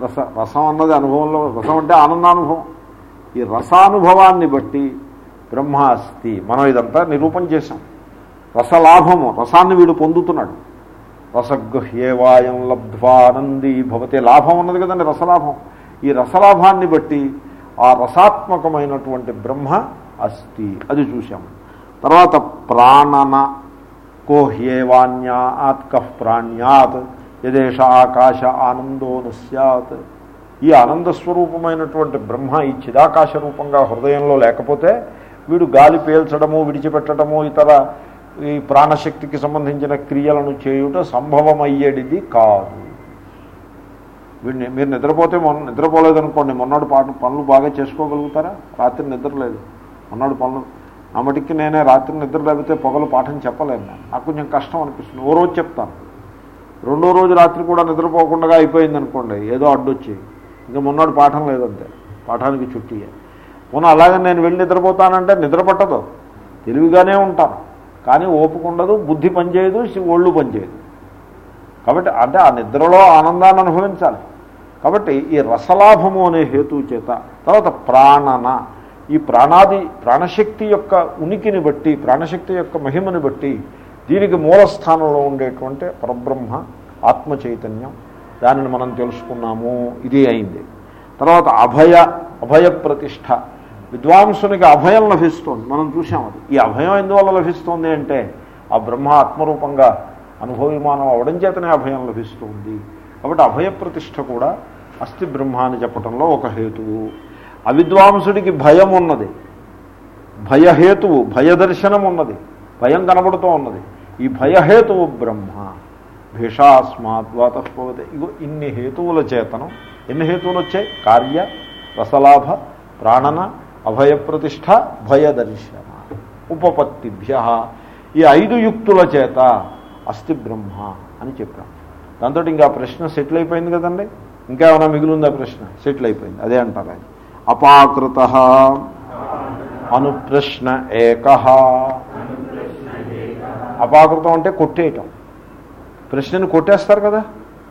రస రసం అన్నది అనుభవంలో రసం అంటే ఆనందానుభవం. ఈ రసానుభవాన్ని బట్టి బ్రహ్మ అస్తి మనం ఇదంతా నిరూపణ చేశాం. రసలాభము రసాన్ని వీడు పొందుతున్నాడు. రసగృహ్యేవాయం లబ్ధ్వానందీ భవతే. లాభం ఉన్నది కదండి రసలాభం. ఈ రసలాభాన్ని బట్టి ఆ రసాత్మకమైనటువంటి బ్రహ్మ అస్తి. అది చూశాము. తర్వాత ప్రాణన. కోహ్యేవాన్యాత్ కః ప్రాణ్యాత్ యదేష ఆకాశ ఆనందో నస్యాత్ ఈ ఆనందస్వరూపమైనటువంటి బ్రహ్మ ఈ చిదాకాశ రూపంగా హృదయంలో లేకపోతే వీడు గాలి పేల్చడము విడిచిపెట్టడము ఇతర ఈ ప్రాణశక్తికి సంబంధించిన క్రియలను చేయుట సంభవమయ్యేది కాదు. వీడిని మీరు నిద్రపోతే మొన్న నిద్రపోలేదనుకోండి మొన్నడు పాట పనులు బాగా చేసుకోగలుగుతారా? రాత్రి నిద్రలేదు. మొన్నడు పనులు ఆ మటుకి నేనే రాత్రి నిద్ర లేకపోతే పొగలు పాఠం చెప్పలేను నేను. నాకు కొంచెం కష్టం అనిపిస్తుంది. ఓ రోజు చెప్తాను. రెండో రోజు రాత్రి కూడా నిద్రపోకుండా అయిపోయింది అనుకోండి ఏదో అడ్డొచ్చి. ఇంకా మొన్నటి పాఠం లేదంతే. పాఠానికి చుట్టి. పోనీ అలాగే నేను వెళ్ళి నిద్రపోతానంటే నిద్ర పట్టదు. తెలివిగానే ఉంటాను. కానీ ఓపిక ఉండదు బుద్ధి పనిచేయదు ఒళ్ళు పనిచేయదు. కాబట్టి అంటే ఆ నిద్రలో ఆనందాన్ని అనుభవించాలి. కాబట్టి ఈ రసలాభము అనే హేతు చేత తర్వాత ప్రాణన ఈ ప్రాణాది ప్రాణశక్తి యొక్క ఉనికిని బట్టి ప్రాణశక్తి యొక్క మహిమని బట్టి దీనికి మూలస్థానంలో ఉండేటువంటి పరబ్రహ్మ ఆత్మ చైతన్యం దానిని మనం తెలుసుకున్నాము ఇది అయింది. తర్వాత అభయ అభయ ప్రతిష్ట విద్వాంసునికి అభయం లభిస్తోంది. మనం చూసాం అది. ఈ అభయం ఎందువల్ల లభిస్తోంది అంటే ఆ బ్రహ్మ ఆత్మరూపంగా అనుభవిమానం అవడం చేతనే అభయం లభిస్తుంది. కాబట్టి అభయ ప్రతిష్ట కూడా అస్థి బ్రహ్మ అని చెప్పడంలో ఒక హేతువు. అవిద్వాంసుడికి భయం ఉన్నది. భయహేతువు భయదర్శనం ఉన్నది భయం కనబడుతూ ఉన్నది. ఈ భయహేతువు బ్రహ్మ. భీషాస్మాద్వాతపోతే ఇగో ఇన్ని హేతువుల చేతనం. ఎన్ని హేతువులు వచ్చాయి కార్య రసలాభ ప్రాణన అభయప్రతిష్ట భయదర్శన. ఉపపత్తిభ్య. ఈ ఐదు యుక్తుల చేత అస్థి బ్రహ్మ అని చెప్పాం. దాంతో ఇంకా ప్రశ్న సెటిల్ అయిపోయింది కదండి? ఇంకా ఏమైనా మిగిలిందా ప్రశ్న? సెటిల్ అయిపోయింది. అదే అంటారు ఆయన. అపాకృత అనుప్రశ్న ఏక అపాకృతం అంటే కొట్టేయటం. ప్రశ్నను కొట్టేస్తారు కదా?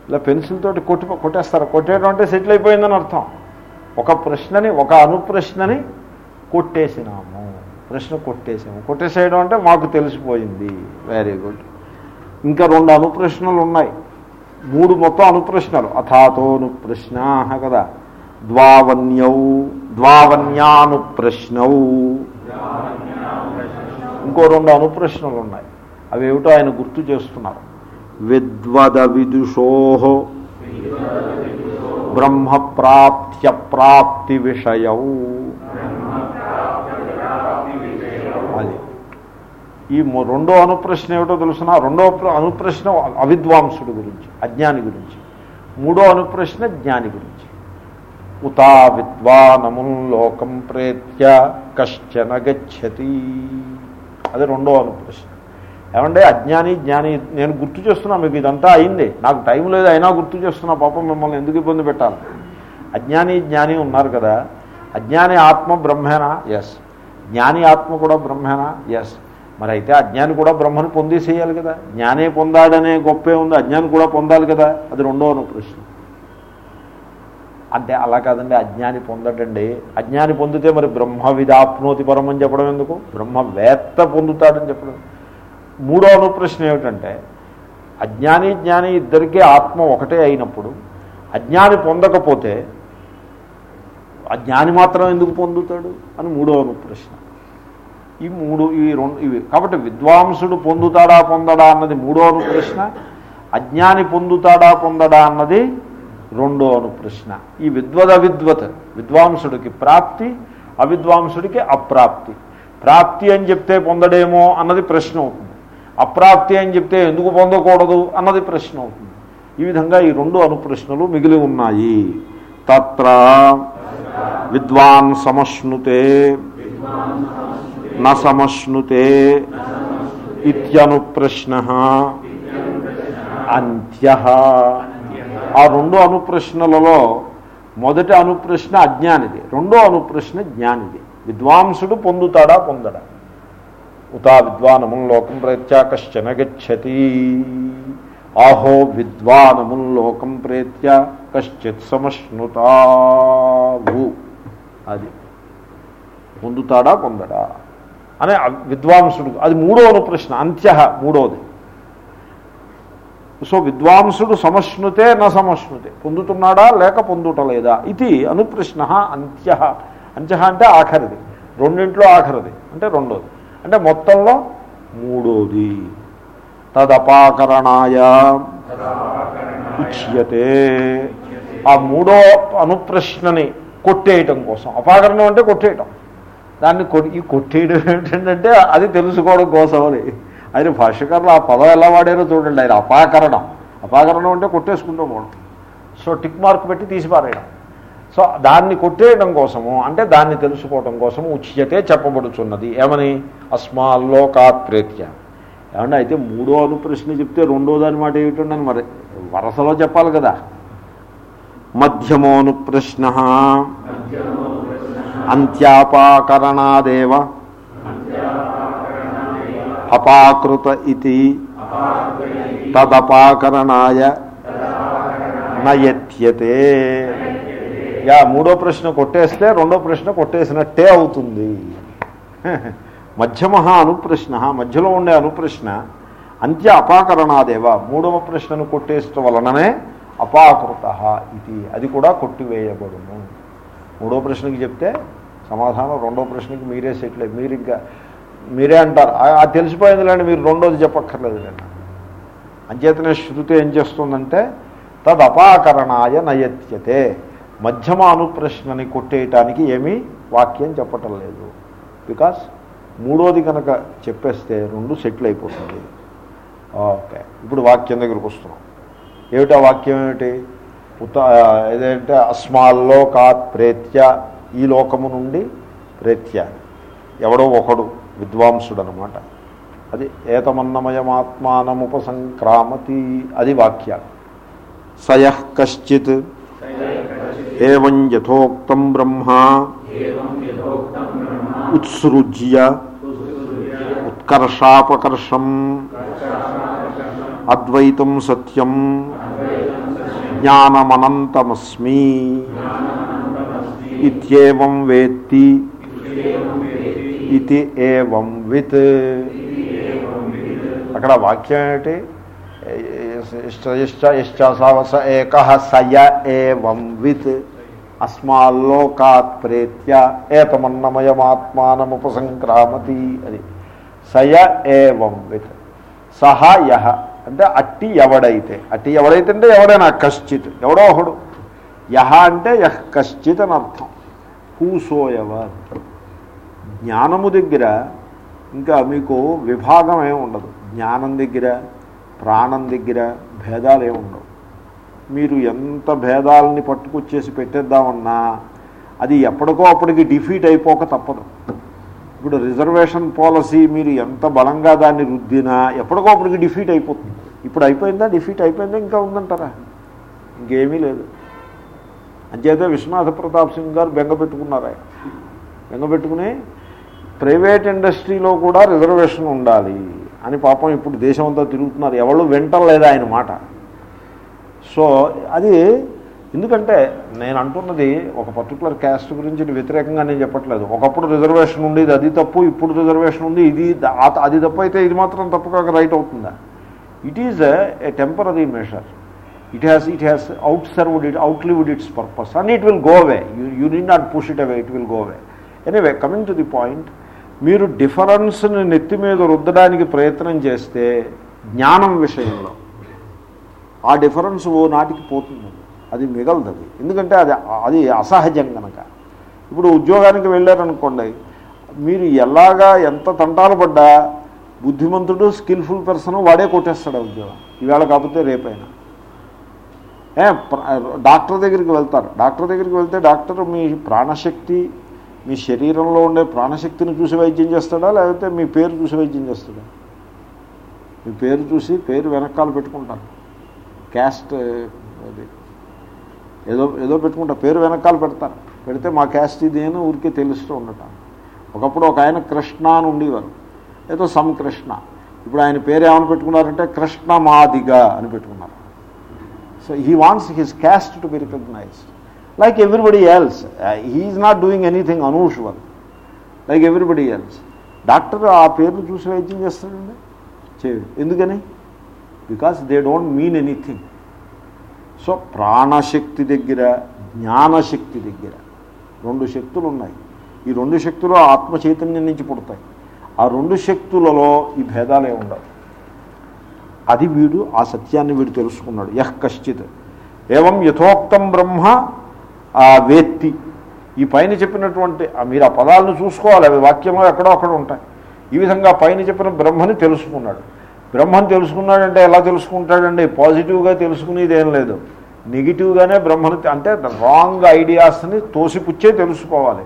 ఇలా పెన్సిల్ తోటి కొట్టి కొట్టేస్తారు. కొట్టేయడం అంటే సెటిల్ అయిపోయిందని అర్థం. ఒక ప్రశ్నని ఒక అనుప్రశ్నని కొట్టేసినాము. ప్రశ్న కొట్టేసాము. కొట్టేసేయడం అంటే మాకు తెలిసిపోయింది. వెరీ గుడ్ ఇంకా రెండు అనుప్రశ్నలు ఉన్నాయి. మూడు మొత్తం అనుప్రశ్నలు. అథాతోను ప్రశ్న కదా. ద్వావన్యౌ ద్వావన్యానుప్రశ్నౌ. ఇంకో రెండు అనుప్రశ్నలు ఉన్నాయి అవి ఏమిటో ఆయన గుర్తు చేస్తున్నారు. విద్వద విదుషో బ్రహ్మప్రాప్త్య ప్రాప్తి విషయ అది. ఈ రెండో అనుప్రశ్న ఏమిటో తెలుసిన? రెండో అనుప్రశ్న అవిద్వాంసుడు గురించి అజ్ఞాని గురించి. మూడో అనుప్రశ్న జ్ఞాని గురించి. ఉతా విద్వానముల్లోకం ప్రేత్య కశ్చన గచ్చతి. అది రెండో అనుప్రశ్న. ఏమంటే అజ్ఞాని జ్ఞాని నేను గుర్తు చేస్తున్నా మీకు ఇదంతా అయింది. నాకు టైం లేదు అయినా గుర్తు చేస్తున్నా పాపం మిమ్మల్ని ఎందుకు ఇబ్బంది పెట్టాలి అజ్ఞాని జ్ఞాని ఉన్నారు కదా. అజ్ఞాని ఆత్మ బ్రహ్మేనా? ఎస్ జ్ఞాని ఆత్మ కూడా బ్రహ్మేనా? ఎస్ మరి అయితే అజ్ఞాని కూడా బ్రహ్మను పొందేసేయాలి కదా. జ్ఞానే పొందాడనే గొప్పే ఉంది అజ్ఞాని కూడా పొందాలి కదా. అది రెండో ప్రశ్న అంటే అలా కాదండి అజ్ఞాని పొందటండి. అజ్ఞాని పొందితే మరి బ్రహ్మ విధాప్నోతి పరం అని చెప్పడం ఎందుకు? బ్రహ్మవేత్త పొందుతాడని చెప్పడం. మూడో అనుప్రశ్న ఏమిటంటే అజ్ఞాని జ్ఞాని ఇద్దరికీ ఆత్మ ఒకటే అయినప్పుడు అజ్ఞాని పొందకపోతే అజ్ఞాని మాత్రం ఎందుకు పొందుతాడు అని మూడో ప్రశ్న ఈ మూడు ఈ రెండు ఇవి. కాబట్టి విద్వాంసుడు పొందుతాడా పొందడా అన్నది మూడో ప్రశ్న అజ్ఞాని పొందుతాడా పొందడా అన్నది రెండో అనుప్రశ్న. ఈ విద్వద్ అవిద్వత్ విద్వాంసుడికి ప్రాప్తి అవిద్వాంసుడికి అప్రాప్తి. ప్రాప్తి అని చెప్తే పొందడేమో అన్నది ప్రశ్న అవుతుంది. అప్రాప్తి అని చెప్తే ఎందుకు పొందకూడదు అన్నది ప్రశ్న అవుతుంది. ఈ విధంగా ఈ రెండు అనుప్రశ్నలు మిగిలి ఉన్నాయి. తత్ర విద్వాన్ సమశ్నుతే న సమశ్నుతే ఇత్యనుప్రశ్న. అంత్య. ఆ రెండు అనుప్రశ్నలలో మొదటి అనుప్రశ్న అజ్ఞానిది రెండో అనుప్రశ్న జ్ఞానిది. విద్వాంసుడు పొందుతాడా? పొందడా? ఉతా విద్వానమున్ లోకం ప్రేత్య కశ్చన గచ్చతి. ఆహో విద్వానమున్ లోకం ప్రేత్య కశ్చిత్ సమశ్నుతావు అది పొందుతాడా? పొందడా? అనే విద్వాంసుడు అది మూడో ప్రశ్న అంత్య మూడోది. సో విద్వాంసుడు సమశ్నుతే నా సమశ్నుతే. పొందుతున్నాడా లేక పొందుటలేదా? ఇది అనుప్రశ్న అంత్య. అంత్య అంటే ఆఖరిది. రెండింట్లో ఆఖరిది. అంటే రెండోది. అంటే మొత్తంలో మూడోది. తదపాకరణాయ ఉచ్యతే. ఆ మూడో అనుప్రశ్నని కొట్టేయటం కోసం. అపాకరణం అంటే కొట్టేయటం. దాన్ని ఈ కొట్టేయడం ఏంటంటే అది తెలుసుకోవడం కోసం అని. ఆయన భాష్యకారులు ఆ పదం ఎలా వాడారో చూడండి. ఆయన అపాకరణం. అపాకరణం అంటే కొట్టేసుకుంటూ పోవడం. సో టిక్ మార్క్ పెట్టి తీసిపారేయడం సో దాన్ని కొట్టేయడం కోసము అంటే దాన్ని తెలుసుకోవడం కోసము ఉచ్యతే చెప్పబడుచున్నది. ఏమని? అస్మాల్లోకాత్ ప్రేత్య. ఏమన్నా అయితే మూడో అను ప్రశ్న చెప్తే రెండో దాని మాట ఏమిటండి మరి వరసలో చెప్పాలి కదా. మధ్యమోను ప్రశ్న అంత్యాపాకరణాదేవ. అపాకృత ఇది తదపాకరణాయ నయత్యతే. యా మూడో ప్రశ్న కొట్టేస్తే రెండో ప్రశ్న కొట్టేసినట్టే అవుతుంది. మధ్యమహ అనుప్రశ్న మధ్యలో ఉండే అనుప్రశ్న అంత్య అపాకరణాదేవ మూడవ ప్రశ్నను కొట్టేసడం వలననే అపాకృత ఇది అది కూడా కొట్టివేయబడును. మూడో ప్రశ్నకి చెప్తే సమాధానం రెండో ప్రశ్నకి మీరే సెటిల్ మీరు ఇంకా మీరే అంటారు. అది తెలిసిపోయిందిలేండి మీరు రెండోది చెప్పక్కర్లేదు నేను. అంచేతనే శృతి ఏం చేస్తుందంటే తదపాకరణాయ నయత్యతే మధ్యమ అనుప్రశ్నని కొట్టేయటానికి ఏమీ వాక్యం చెప్పటం లేదు. బికాస్ మూడోది కనుక చెప్పేస్తే రెండు సెటిల్ అయిపోతుంది. ఓకే ఇప్పుడు వాక్యం దగ్గరకు వస్తున్నాం. ఏమిటా వాక్యం ఏమిటి? ఉత ఏదంటే అస్మాల్లో కాత్ ప్రేత్య ఈ లోకము నుండి ప్రేత్య. ఎవడో ఒకడు. విద్వాంసుడు అనమాట అది ఏతమన్నమయమాత్మానముపసంక్రామతి అది వాక్యాలు. సయ కశ్చిత్ ఏం యథోక్తం బ్రహ్మ ఉత్సృజ్య ఉత్కర్షాపకర్షం అద్వైతం సత్యం జ్ఞానమనంతమస్మి ఇత్యేవం వేత్తి ఇది ఏవం విత్. అక్కడ వాక్యం ఏమిటి? ఇష్టాసావస ఏక సయ ఏవం విత్. అస్మాల్లోకాత్ ప్రేత్య ఏతమన్నమయమాత్మానముపసంక్రామతి అది సయ ఏవం విత్. సహ యహ అంటే అట్టి ఎవడైతే. అట్టి ఎవడైతే అంటే ఎవడైనా కశ్చిత్. ఎవడో ఒకడు. యహ అంటే యహ్ కశ్చిత్ అని అర్థం. హూసోయవర్ జ్ఞానము దగ్గర ఇంకా మీకు విభాగం ఏమి ఉండదు. జ్ఞానం దగ్గర ప్రాణం దగ్గర భేదాలు ఏమి ఉండవు. మీరు ఎంత భేదాలని పట్టుకొచ్చేసి పెట్టేద్దామన్నా అది ఎప్పటికో అప్పటికి డిఫీట్ అయిపోక తప్పదు. ఇప్పుడు రిజర్వేషన్ పాలసీ మీరు ఎంత బలంగా దాన్ని రుద్దినా ఎప్పటికో అప్పటికి డిఫీట్ అయిపోతుంది. ఇప్పుడు అయిపోయిందా? డిఫీట్ అయిపోయిందా? ఇంకా ఉందంటారా? ఇంకేమీ లేదు. అంచేతే విశ్వనాథ ప్రతాప్ సింగ్ గారు బెంగ పెట్టుకున్నారు ఆయన. బెంగ పెట్టుకుని ప్రైవేట్ ఇండస్ట్రీలో కూడా రిజర్వేషన్ ఉండాలి అని పాపం ఇప్పుడు దేశం అంతా తిరుగుతున్నారు. ఎవరు వింటలేదు ఆయన మాట? సో అది ఎందుకంటే నేను అంటున్నది ఒక పర్టికులర్ క్యాస్ట్ గురించి వ్యతిరేకంగా నేను చెప్పట్లేదు. ఒకప్పుడు రిజర్వేషన్ ఉండేది అది తప్పు ఇప్పుడు రిజర్వేషన్ ఉంది ఇది అది తప్పు అయితే ఇది మాత్రం తప్పు కాక రైట్ అవుతుందా? It is a temporary measure it has it has out served it outlived its purpose and it will go away you you need not push it away it will go away anyway coming to the point మీరు డిఫరెన్స్ని నెత్తి మీద రుద్దడానికి ప్రయత్నం చేస్తే జ్ఞానం విషయంలో ఆ difference ఓ నాటికి పోతుంది. అది మిగలదది. ఎందుకంటే అది అది అసహజం కనుక ఇప్పుడు ఉద్యోగానికి వెళ్ళారనుకోండి మీరు ఎలాగా ఎంత తంటాలు పడ్డా బుద్ధిమంతుడు స్కిల్ఫుల్ పర్సన్ వాడే కొట్టేస్తాడు ఉద్యోగం. ఈవేళ కాకపోతే రేపైనా. డాక్టర్ దగ్గరికి వెళ్తారు. డాక్టర్ దగ్గరికి వెళ్తే డాక్టర్ మీ ప్రాణశక్తి మీ శరీరంలో ఉండే ప్రాణశక్తిని చూసి వైద్యం చేస్తాడా? లేకపోతే మీ పేరు చూసి వైద్యం చేస్తాడా? మీ పేరు చూసి పేరు వెనకాల పెట్టుకుంటారు. క్యాస్ట్ అది. ఏదో ఏదో పెట్టుకుంటా పేరు వెనకాల పెడతారు. పెడితే మా క్యాస్ట్ ఇది అని ఊరికే తెలుస్తూ ఉండటం. ఒకప్పుడు ఒక ఆయన కృష్ణ అని ఉండేవారు. ఏదో సమ్ కృష్ణ. ఇప్పుడు ఆయన పేరు ఏమని పెట్టుకున్నారంటే కృష్ణ మాదిగ అని పెట్టుకున్నారు. So he wants his caste to be recognised like everybody else he's not doing anything unusual like everybody else doctor ఆ పేర్లు చూసి వైద్యం చేస్తాడండి? చేయడు. ఎందుకని? Because they don't mean anything so ప్రాణశక్తి దగ్గర జ్ఞానశక్తి దగ్గర రెండు శక్తులు ఉన్నాయి ఈ రెండు శక్తులు ఆత్మ చైతన్యం నుంచి పుడతాయి. ఆ రెండు శక్తులలో ఈ భేదాలే ఉండవు. అది వీడు ఆ సత్యాన్ని వీడు తెలుసుకున్నాడు. యహ్ కశ్చిత్. ఏవం యథోక్తం బ్రహ్మ ఆ వేత్తి ఈ పైన చెప్పినటువంటి ఆ మీరు ఆ పదాలను చూసుకోవాలి అవి వాక్యంలో ఎక్కడో అక్కడ ఉంటాయి. ఈ విధంగా పైన చెప్పిన బ్రహ్మని తెలుసుకున్నాడు. బ్రహ్మని తెలుసుకున్నాడంటే ఎలా తెలుసుకుంటాడండి? పాజిటివ్గా తెలుసుకునేది ఏం లేదు. నెగిటివ్గానే బ్రహ్మని అంటే రాంగ్ ఐడియాస్ని తోసిపుచ్చే తెలుసుకోవాలి.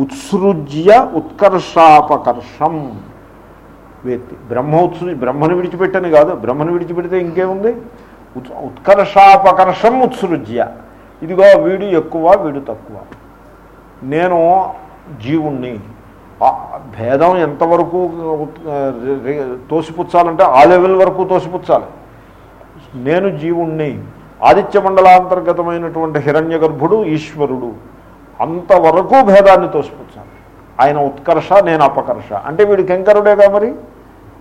ఉత్సృజ్య ఉత్కర్షాపకర్షం వేత్తి బ్రహ్మ ఉత్సృ బ్రహ్మను విడిచిపెట్టని కాదు. బ్రహ్మను విడిచిపెడితే ఇంకేముంది? ఉత్ ఉత్కర్షాపకర్షం ఉత్సృజ్య. ఇదిగో వీడు ఎక్కువ వీడు తక్కువ. నేను జీవుణ్ణి. భేదం ఎంతవరకు తోసిపుచ్చాలంటే ఆ లెవెల్ వరకు తోసిపుచ్చాలి. నేను జీవుణ్ణి. ఆదిత్య మండలాంతర్గతమైనటువంటి హిరణ్య గర్భుడు ఈశ్వరుడు. అంతవరకు భేదాన్ని తోసిపుచ్చాలి. ఆయన ఉత్కర్ష నేను అపకర్ష. అంటే వీడు కెంకరుడేగా మరి?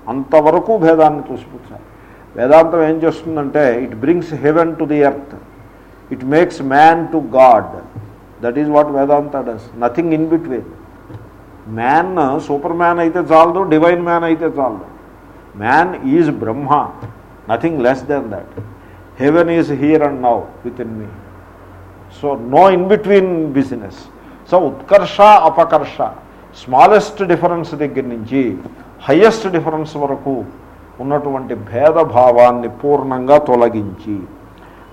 అంతవరకు భేదాన్ని తోసిపుచ్చాలి. వేదాంతం ఏం చేస్తుందంటే it brings heaven to the earth. It makes man to god that is what Vedanta does nothing in between man superman అయితే చాలదు డివైన్ మ్యాన్ అయితే చాలదు. Man is Brahma nothing less than that heaven is here and now within me so no in between business so Utkarsha అపకర్ష smallest difference దగ్గర నుంచి highest difference వరకు ఉన్నటువంటి భేదభావాన్ని పూర్ణంగా తొలగించి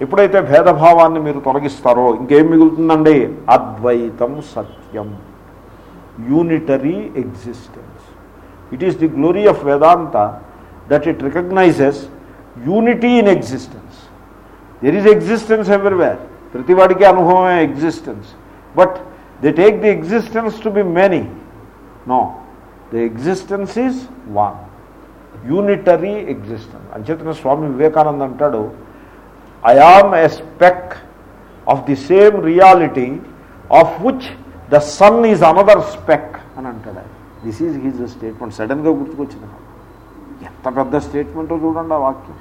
ఎప్పుడైతే భేదభావాన్ని మీరు తొలగిస్తారో ఇంకేం మిగులుతుందండి? అద్వైతం సత్యం. Unitary existence it is the glory of Vedanta that it recognises unity in existence there is existence everywhere ప్రతివాడికి అనుభవమే existence but they take the existence to be many no the existence is one unitary existence అంచేతన Swami Vivekananda అంటాడు I am a speck of the same reality of which the sun is another speck అని అంటాడు this is he's statement సడన్గా గుర్తుకొచ్చింది ఎంత పెద్ద స్టేట్మెంటో చూడండి ఆ వాక్యం.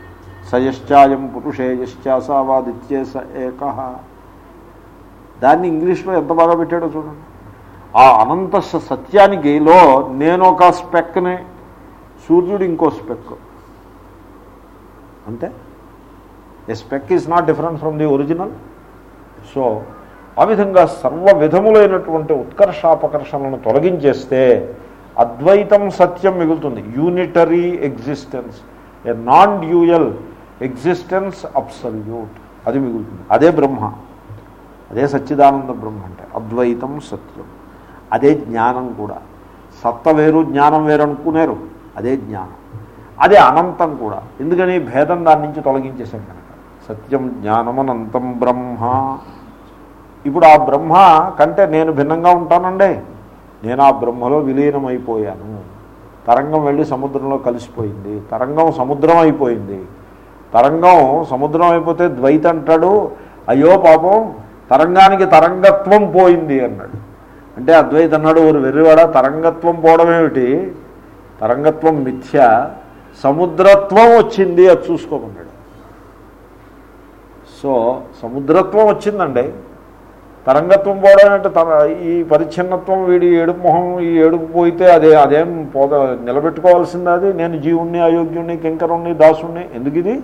సయశ్చాయం పురుషేయశ్చాసావాదిత్యే స ఏక. దాన్ని ఇంగ్లీష్లో ఎంత బాగా పెట్టాడో చూడండి. ఆ అనంత సత్యానికిలో నేను ఒక స్పెక్ని సూర్యుడు ఇంకో స్పెక్ అంతే? A speck is not different from the original so ఆ విధంగా సర్వ విధములైనటువంటి ఉత్కర్షాపకర్షణలను తొలగించేస్తే అద్వైతం సత్యం మిగులుతుంది. Unitary existence a non dual existence absolute అది మిగులుతుంది. అదే బ్రహ్మ. అదే సచ్చిదానంద బ్రహ్మ అంటే అద్వైతం సత్యం. అదే జ్ఞానం కూడా. సత్త వేరు జ్ఞానం వేరు అనుకునేరు. అదే జ్ఞానం. అదే అనంతం కూడా. ఎందుకని? భేదం దాని నుంచి తొలగించేసాం సత్యం జ్ఞానమనంతం బ్రహ్మ. ఇప్పుడు ఆ బ్రహ్మ కంటే నేను భిన్నంగా ఉంటానండి. నేను ఆ బ్రహ్మలో విలీనమైపోయాను. తరంగం వెళ్ళి సముద్రంలో కలిసిపోయింది. తరంగం సముద్రం అయిపోయింది తరంగం సముద్రం అయిపోతే ద్వైత అంటాడు అయ్యో పాపం తరంగానికి తరంగత్వం పోయింది అన్నాడు. అంటే అద్వైత అన్నాడు ఊరు వెర్రివాడ తరంగత్వం పోవడం ఏమిటి? తరంగత్వం మిథ్య సముద్రత్వం వచ్చింది అది చూసుకోమన్నాడు. సో సముద్రత్వం వచ్చిందండి. తరంగత్వం పోవడం అంటే తన ఈ పరిచ్ఛిన్నత్వం వీడి ఏడుపు మొహం ఈ ఏడుపు పోయితే అదే అదేం పోద నిలబెట్టుకోవాల్సింది అది. నేను జీవుణ్ణి అయోగ్యుణ్ణి కింకరుణ్ణి దాసుణ్ణి. ఎందుకు ఇది?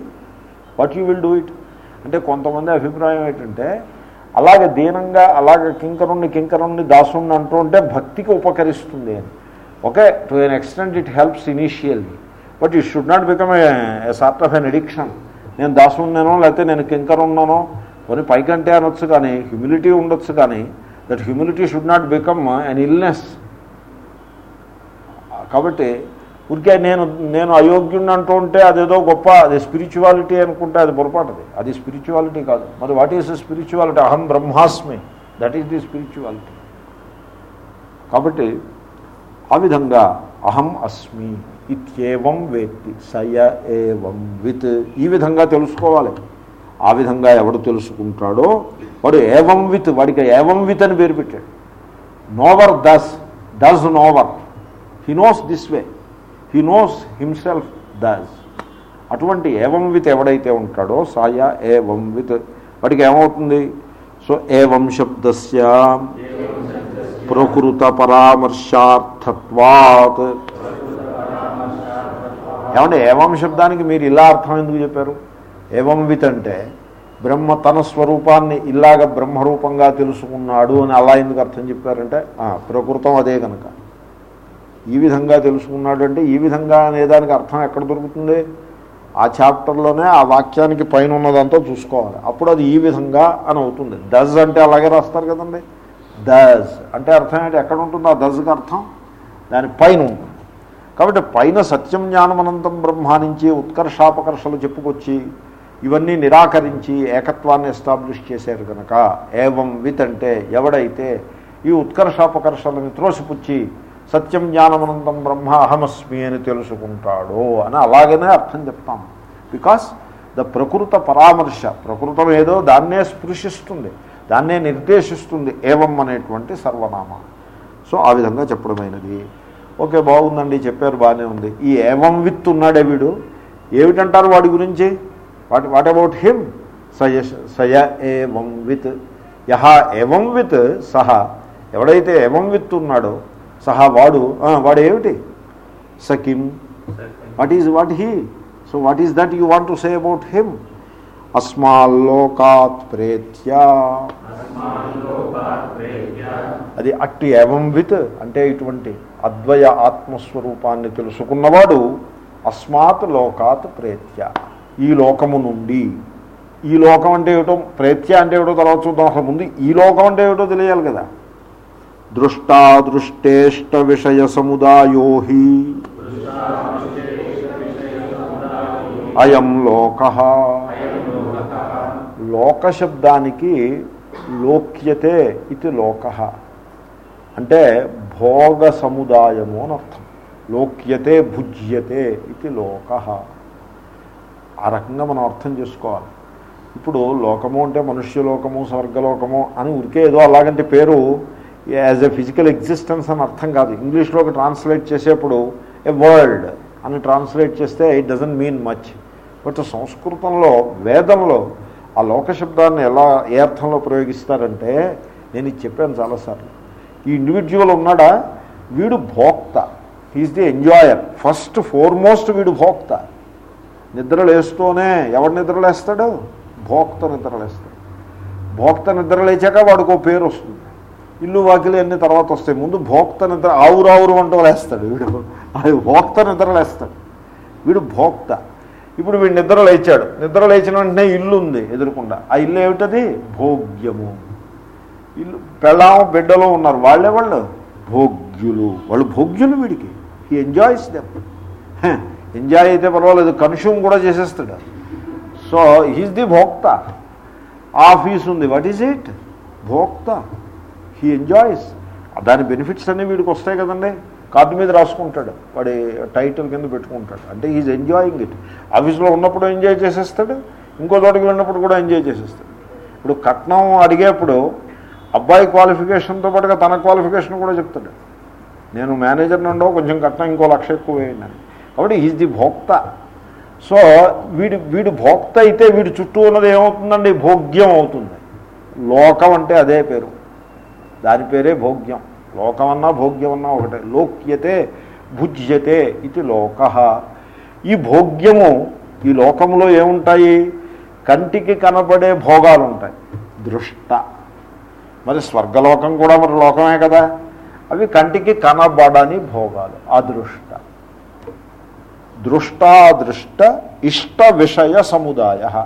What you will do it అంటే కొంతమంది అభిప్రాయం ఏంటంటే అలాగే దీనంగా అలాగే కింకరుణ్ణి కింకరుణ్ణి దాసుణ్ణి అంటూ ఉంటే భక్తికి ఉపకరిస్తుంది అని. Okay to an extent it helps initially but it should not become a sort of an addiction నేను దాసున్నానో లేకపోతే నేను కింకర్ ఉన్నానో కొన్ని పైకంటే అనొచ్చు కానీ హ్యూమిలిటీ ఉండొచ్చు కానీ that humility should not become an illness కాబట్టి ఊరికే నేను నేను అయోగ్యుని అంటూ ఉంటే అదేదో గొప్ప అది స్పిరిచువాలిటీ అనుకుంటే అది పొరపాటుది అది. స్పిరిచువాలిటీ కాదు. మరి వాట్ ఈస్ స్పిరిచువాలిటీ అహం బ్రహ్మాస్మి. దట్ ఈస్ ది స్పిరిచువాలిటీ కాబట్టి ఆ విధంగా అహం అస్మి ఇత్యేవం వేత్తి సయ ఏవం విత్. ఈ విధంగా తెలుసుకోవాలి. ఆ విధంగా ఎవడు తెలుసుకుంటాడో వాడు ఏవం విత్ వాడికి ఏవం విత్ అని పేరు పెట్టాడు. Knower thus does knower. He knows this way. He knows himself thus అటువంటి ఏవం విత్ ఎవడైతే ఉంటాడో సాయ ఏవం విత్ వాడికి ఏమవుతుంది? సో ఏవం శబ్దస్య. ప్రకృత పరామర్శార్థత్వాత్ ఏమంటే ఏవం శబ్దానికి మీరు ఇలా అర్థం ఎందుకు చెప్పారు? ఏవం విత్ అంటే బ్రహ్మ తన స్వరూపాన్ని ఇలాగ బ్రహ్మరూపంగా తెలుసుకున్నాడు అని అలా ఎందుకు అర్థం చెప్పారంటే ప్రకృతం అదే కనుక ఈ విధంగా తెలుసుకున్నాడు అంటే ఈ విధంగా అనేదానికి అర్థం ఎక్కడ దొరుకుతుంది? ఆ చాప్టర్లోనే ఆ వాక్యానికి పైన ఉన్నదంతా చూసుకోవాలి. అప్పుడు అది ఈ విధంగా అని అవుతుంది. డజ్ అంటే అలాగే రాస్తారు కదండి. దజ్. అంటే అర్థం ఏంటి? ఎక్కడ ఉంటుందో ఆ దజ్కి అర్థం? దాని పైన ఉంటుంది. కాబట్టి పైన సత్యం జ్ఞానమనంతం బ్రహ్మ నుంచి ఉత్కర్షాపకర్షలు చెప్పుకొచ్చి ఇవన్నీ నిరాకరించి ఏకత్వాన్ని ఎస్టాబ్లిష్ చేశారు కనుక ఏవం విత్ అంటే ఎవడైతే ఈ ఉత్కర్షాపకర్షలను త్రోసిపుచ్చి సత్యం జ్ఞానమనంతం బ్రహ్మ అహమస్మి అని తెలుసుకుంటాడో అని అలాగనే అర్థం చెప్తాం. బికాస్ ద ప్రకృత పరామర్శ ప్రకృతం ఏదో దాన్నే స్పృశిస్తుంది. దాన్నే నిర్దేశిస్తుంది ఏవం అనేటువంటి సర్వనామ. సో ఆ విధంగా చెప్పడమైనది. ఓకే బాగుందండి చెప్పారు బాగానే ఉంది. ఈ ఏవం విత్ ఉన్నాడే వీడు? ఏమిటంటారు వాడి గురించి? What what about him? సయ సయ ఏవం విత్. యహ ఏవం విత్ సహ. ఎవడైతే ఏవం విత్ ఉన్నాడో సహా వాడు వాడు ఏమిటి? సకిం what is what he? So what is that you want to say about him? అస్మాల్లోకాత్ ప్రేత్య. అది అట్టి ఏవం విత్ అంటే ఇటువంటి అద్వయ ఆత్మస్వరూపాన్ని తెలుసుకున్నవాడు అస్మాత్ లోకాత్ ప్రేత్య. ఈ లోకము నుండి ఈ లోకం అంటే ఏమిటో ప్రేత్య అంటే ఏమిటో తర్వాత చూద్దాం. అసలు ముందు ఈ లోకం అంటే ఏమిటో తెలియాలి కదా. దృష్టాదృష్టేష్ట విషయ సముదాయోహి అయం లోక. లోక శబ్దానికి లోక్యతే ఇది లోక. అంటే భోగ సముదాయము అని అర్థం. లోక్యతే భుజ్యతే ఇది లోక. ఆ రకంగా మనం అర్థం చేసుకోవాలి. ఇప్పుడు లోకము అంటే మనుష్యలోకము స్వర్గలోకము అని ఉరికే ఏదో అలాగంటే పేరు యాజ్ ఎ ఫిజికల్ ఎగ్జిస్టెన్స్ అని అర్థం కాదు. ఇంగ్లీష్లోకి ట్రాన్స్లేట్ చేసేప్పుడు ఏ వరల్డ్ అని ట్రాన్స్లేట్ చేస్తే it doesn't mean much. But సంస్కృతంలో వేదంలో ఆ లోక శబ్దాన్ని ఎలా ఏ అర్థంలో ప్రయోగిస్తారంటే నేను ఇది చెప్పాను చాలాసార్లు. ఈ ఇండివిజువల్ ఉన్నాడా? వీడు భోక్త. He's the enjoyer first foremost వీడు భోక్త. నిద్రలేస్తూనే ఎవడు నిద్రలేస్తాడు? భోక్త నిద్రలేస్తాడు. భోక్త నిద్రలేచాక వాడికి ఓ పేరు వస్తుంది. ఇల్లు వాకిలి అన్ని తర్వాత వస్తాయి. ముందు భోక్త నిద్ర ఆవురావురు వంట అంటూ లేస్తాడు వీడు. అది భోక్త నిద్రలేస్తాడు. వీడు భోక్త. ఇప్పుడు వీడు నిద్ర లేచాడు. నిద్ర లేచిన వెంటనే ఇల్లు ఉంది ఎదురుకుండా. ఆ ఇల్లు ఏమిటది? భోగ్యము. ఇల్లు పెళ్ళాము బిడ్డలో ఉన్నారు. వాళ్ళే వాళ్ళు భోగ్యులు. వాళ్ళు భోగ్యులు వీడికి. హీ ఎంజాయ్స్ దెమ్ ఎంజాయ్ అయితే పర్వాలేదు. కన్స్యూమ్ కూడా చేసేస్తాడు. సో హీస్ ది భోక్త. ఆఫీస్ ఉంది. వాట్ ఈజ్ ఇట్ భోక్త. హీ ఎంజాయ్స్ దాని బెనిఫిట్స్ అన్నీ వీడికి వస్తాయి కదండి. కార్డు మీద రాసుకుంటాడు. వాడి టైటిల్ కింద పెట్టుకుంటాడు. అంటే ఈజ్ ఎంజాయింగ్ ఇట్ ఆఫీస్లో ఉన్నప్పుడు ఎంజాయ్ చేసేస్తాడు. ఇంకో చోటకి వెళ్ళినప్పుడు కూడా ఎంజాయ్ చేసేస్తాడు. ఇప్పుడు కట్నం అడిగేప్పుడు అబ్బాయి క్వాలిఫికేషన్తో పాటుగా తన క్వాలిఫికేషన్ కూడా చెప్తాడు. నేను మేనేజర్ నుండో కొంచెం కట్నం ఇంకో లక్ష ఎక్కువ వేయండి. అని కాబట్టి ఈజ్ ది భోక్త. సో వీడి వీడు భోక్త అయితే వీడి చుట్టూ ఉన్నది ఏమవుతుందండి? భోగ్యం అవుతుంది. లోకం అంటే అదే పేరు. దాని పేరే భోగ్యం. లోకమన్నా భోగ్యమన్నా ఒకటే. లోక్యతే భుజ్యతే ఇది లోక. ఈ భోగ్యము ఈ లోకంలో ఏముంటాయి? కంటికి కనబడే భోగాలు ఉంటాయి దృష్ట. మరి స్వర్గలోకం కూడా మరి లోకమే కదా. అవి కంటికి కనబడని భోగాలు. అదృష్ట. దృష్టాదృష్ట ఇష్ట విషయ సముదాయ.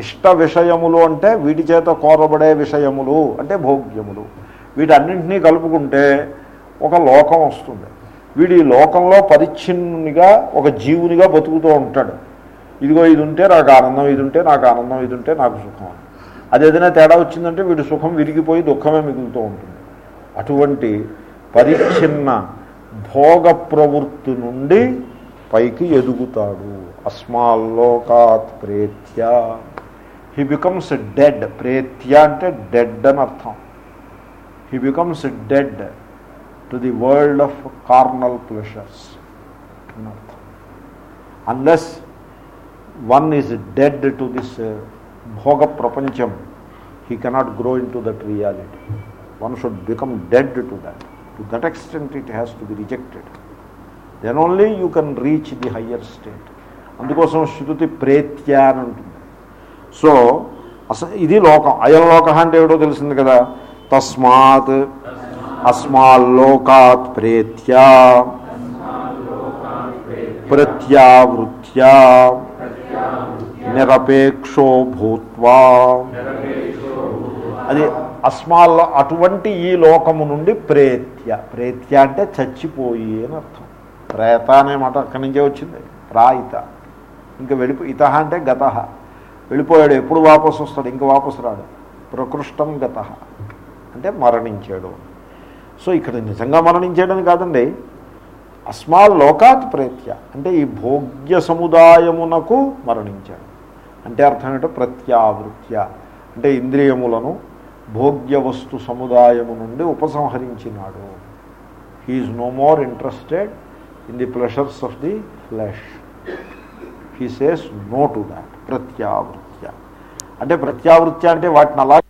ఇష్ట విషయములు అంటే వీటి చేత కోరబడే విషయములు అంటే భోగ్యములు. వీటన్నింటినీ కలుపుకుంటే ఒక లోకం వస్తుంది. వీడి లోకంలో పరిచ్ఛిన్నునిగా ఒక జీవునిగా బతుకుతూ ఉంటాడు. ఇదిగో ఇది ఉంటే నాకు ఆనందం ఇది ఉంటే నాకు ఆనందం ఇది ఉంటే నాకు సుఖం. అది ఏదైనా తేడా వచ్చిందంటే వీడి సుఖం విరిగిపోయి దుఃఖమే మిగులుతూ ఉంటుంది. అటువంటి పరిచ్ఛిన్న భోగ ప్రవృత్తి నుండి పైకి ఎదుగుతాడు. అస్మాల్లోకాత్ ప్రేత్య. హీ బికమ్స్ డెడ్ ప్రేత్య అంటే డెడ్ అని అర్థం. He becomes dead to the world of carnal pleasures. Unless one is dead to this to this భోగ ప్రపంచం he cannot grow into that reality one should become dead to that to that extent it has to be rejected then only you can reach higher state అందుకోసం శృతి ప్రేత్య అని ఉంటుంది so అసలు ఇది లోకం. అయం లోక అంటే ఏమిటో తెలిసింది కదా? తస్మాత్ అస్మాల్లోకాత్ ప్రేత్యా ప్రత్యావృత్యా నిరపేక్షో భూత్వా. అది అస్మాల్లో అటువంటి ఈ లోకము నుండి ప్రేత్య. ప్రేత్య అంటే చచ్చిపోయి అని అర్థం. ప్రేత అనే మాట అక్కడి నుంచే వచ్చింది. ప్రాయిత. ఇంకా వెళ్ళిపో ఇత అంటే గత. వెళ్ళిపోయాడు ఎప్పుడు వాపసు వస్తాడు? ఇంకా వాపసు రాడు. ప్రకృష్టం గత. అంటే మరణించాడు. సో ఇక్కడ నిజంగా మరణించాడని కాదండి. అస్మాల్ లోకాత్ ప్రేత్య. అంటే ఈ భోగ్య సముదాయమునకు మరణించాడు. అంటే అర్థం ఏంటో ప్రత్యావృత్య. అంటే ఇంద్రియములను భోగ్య వస్తు సముదాయము నుండి ఉపసంహరించినాడు. He's no more interested in the pleasures of the flesh he says no to that ప్రత్యావృత్య. అంటే ప్రత్యావృత్య అంటే వాటిని అలా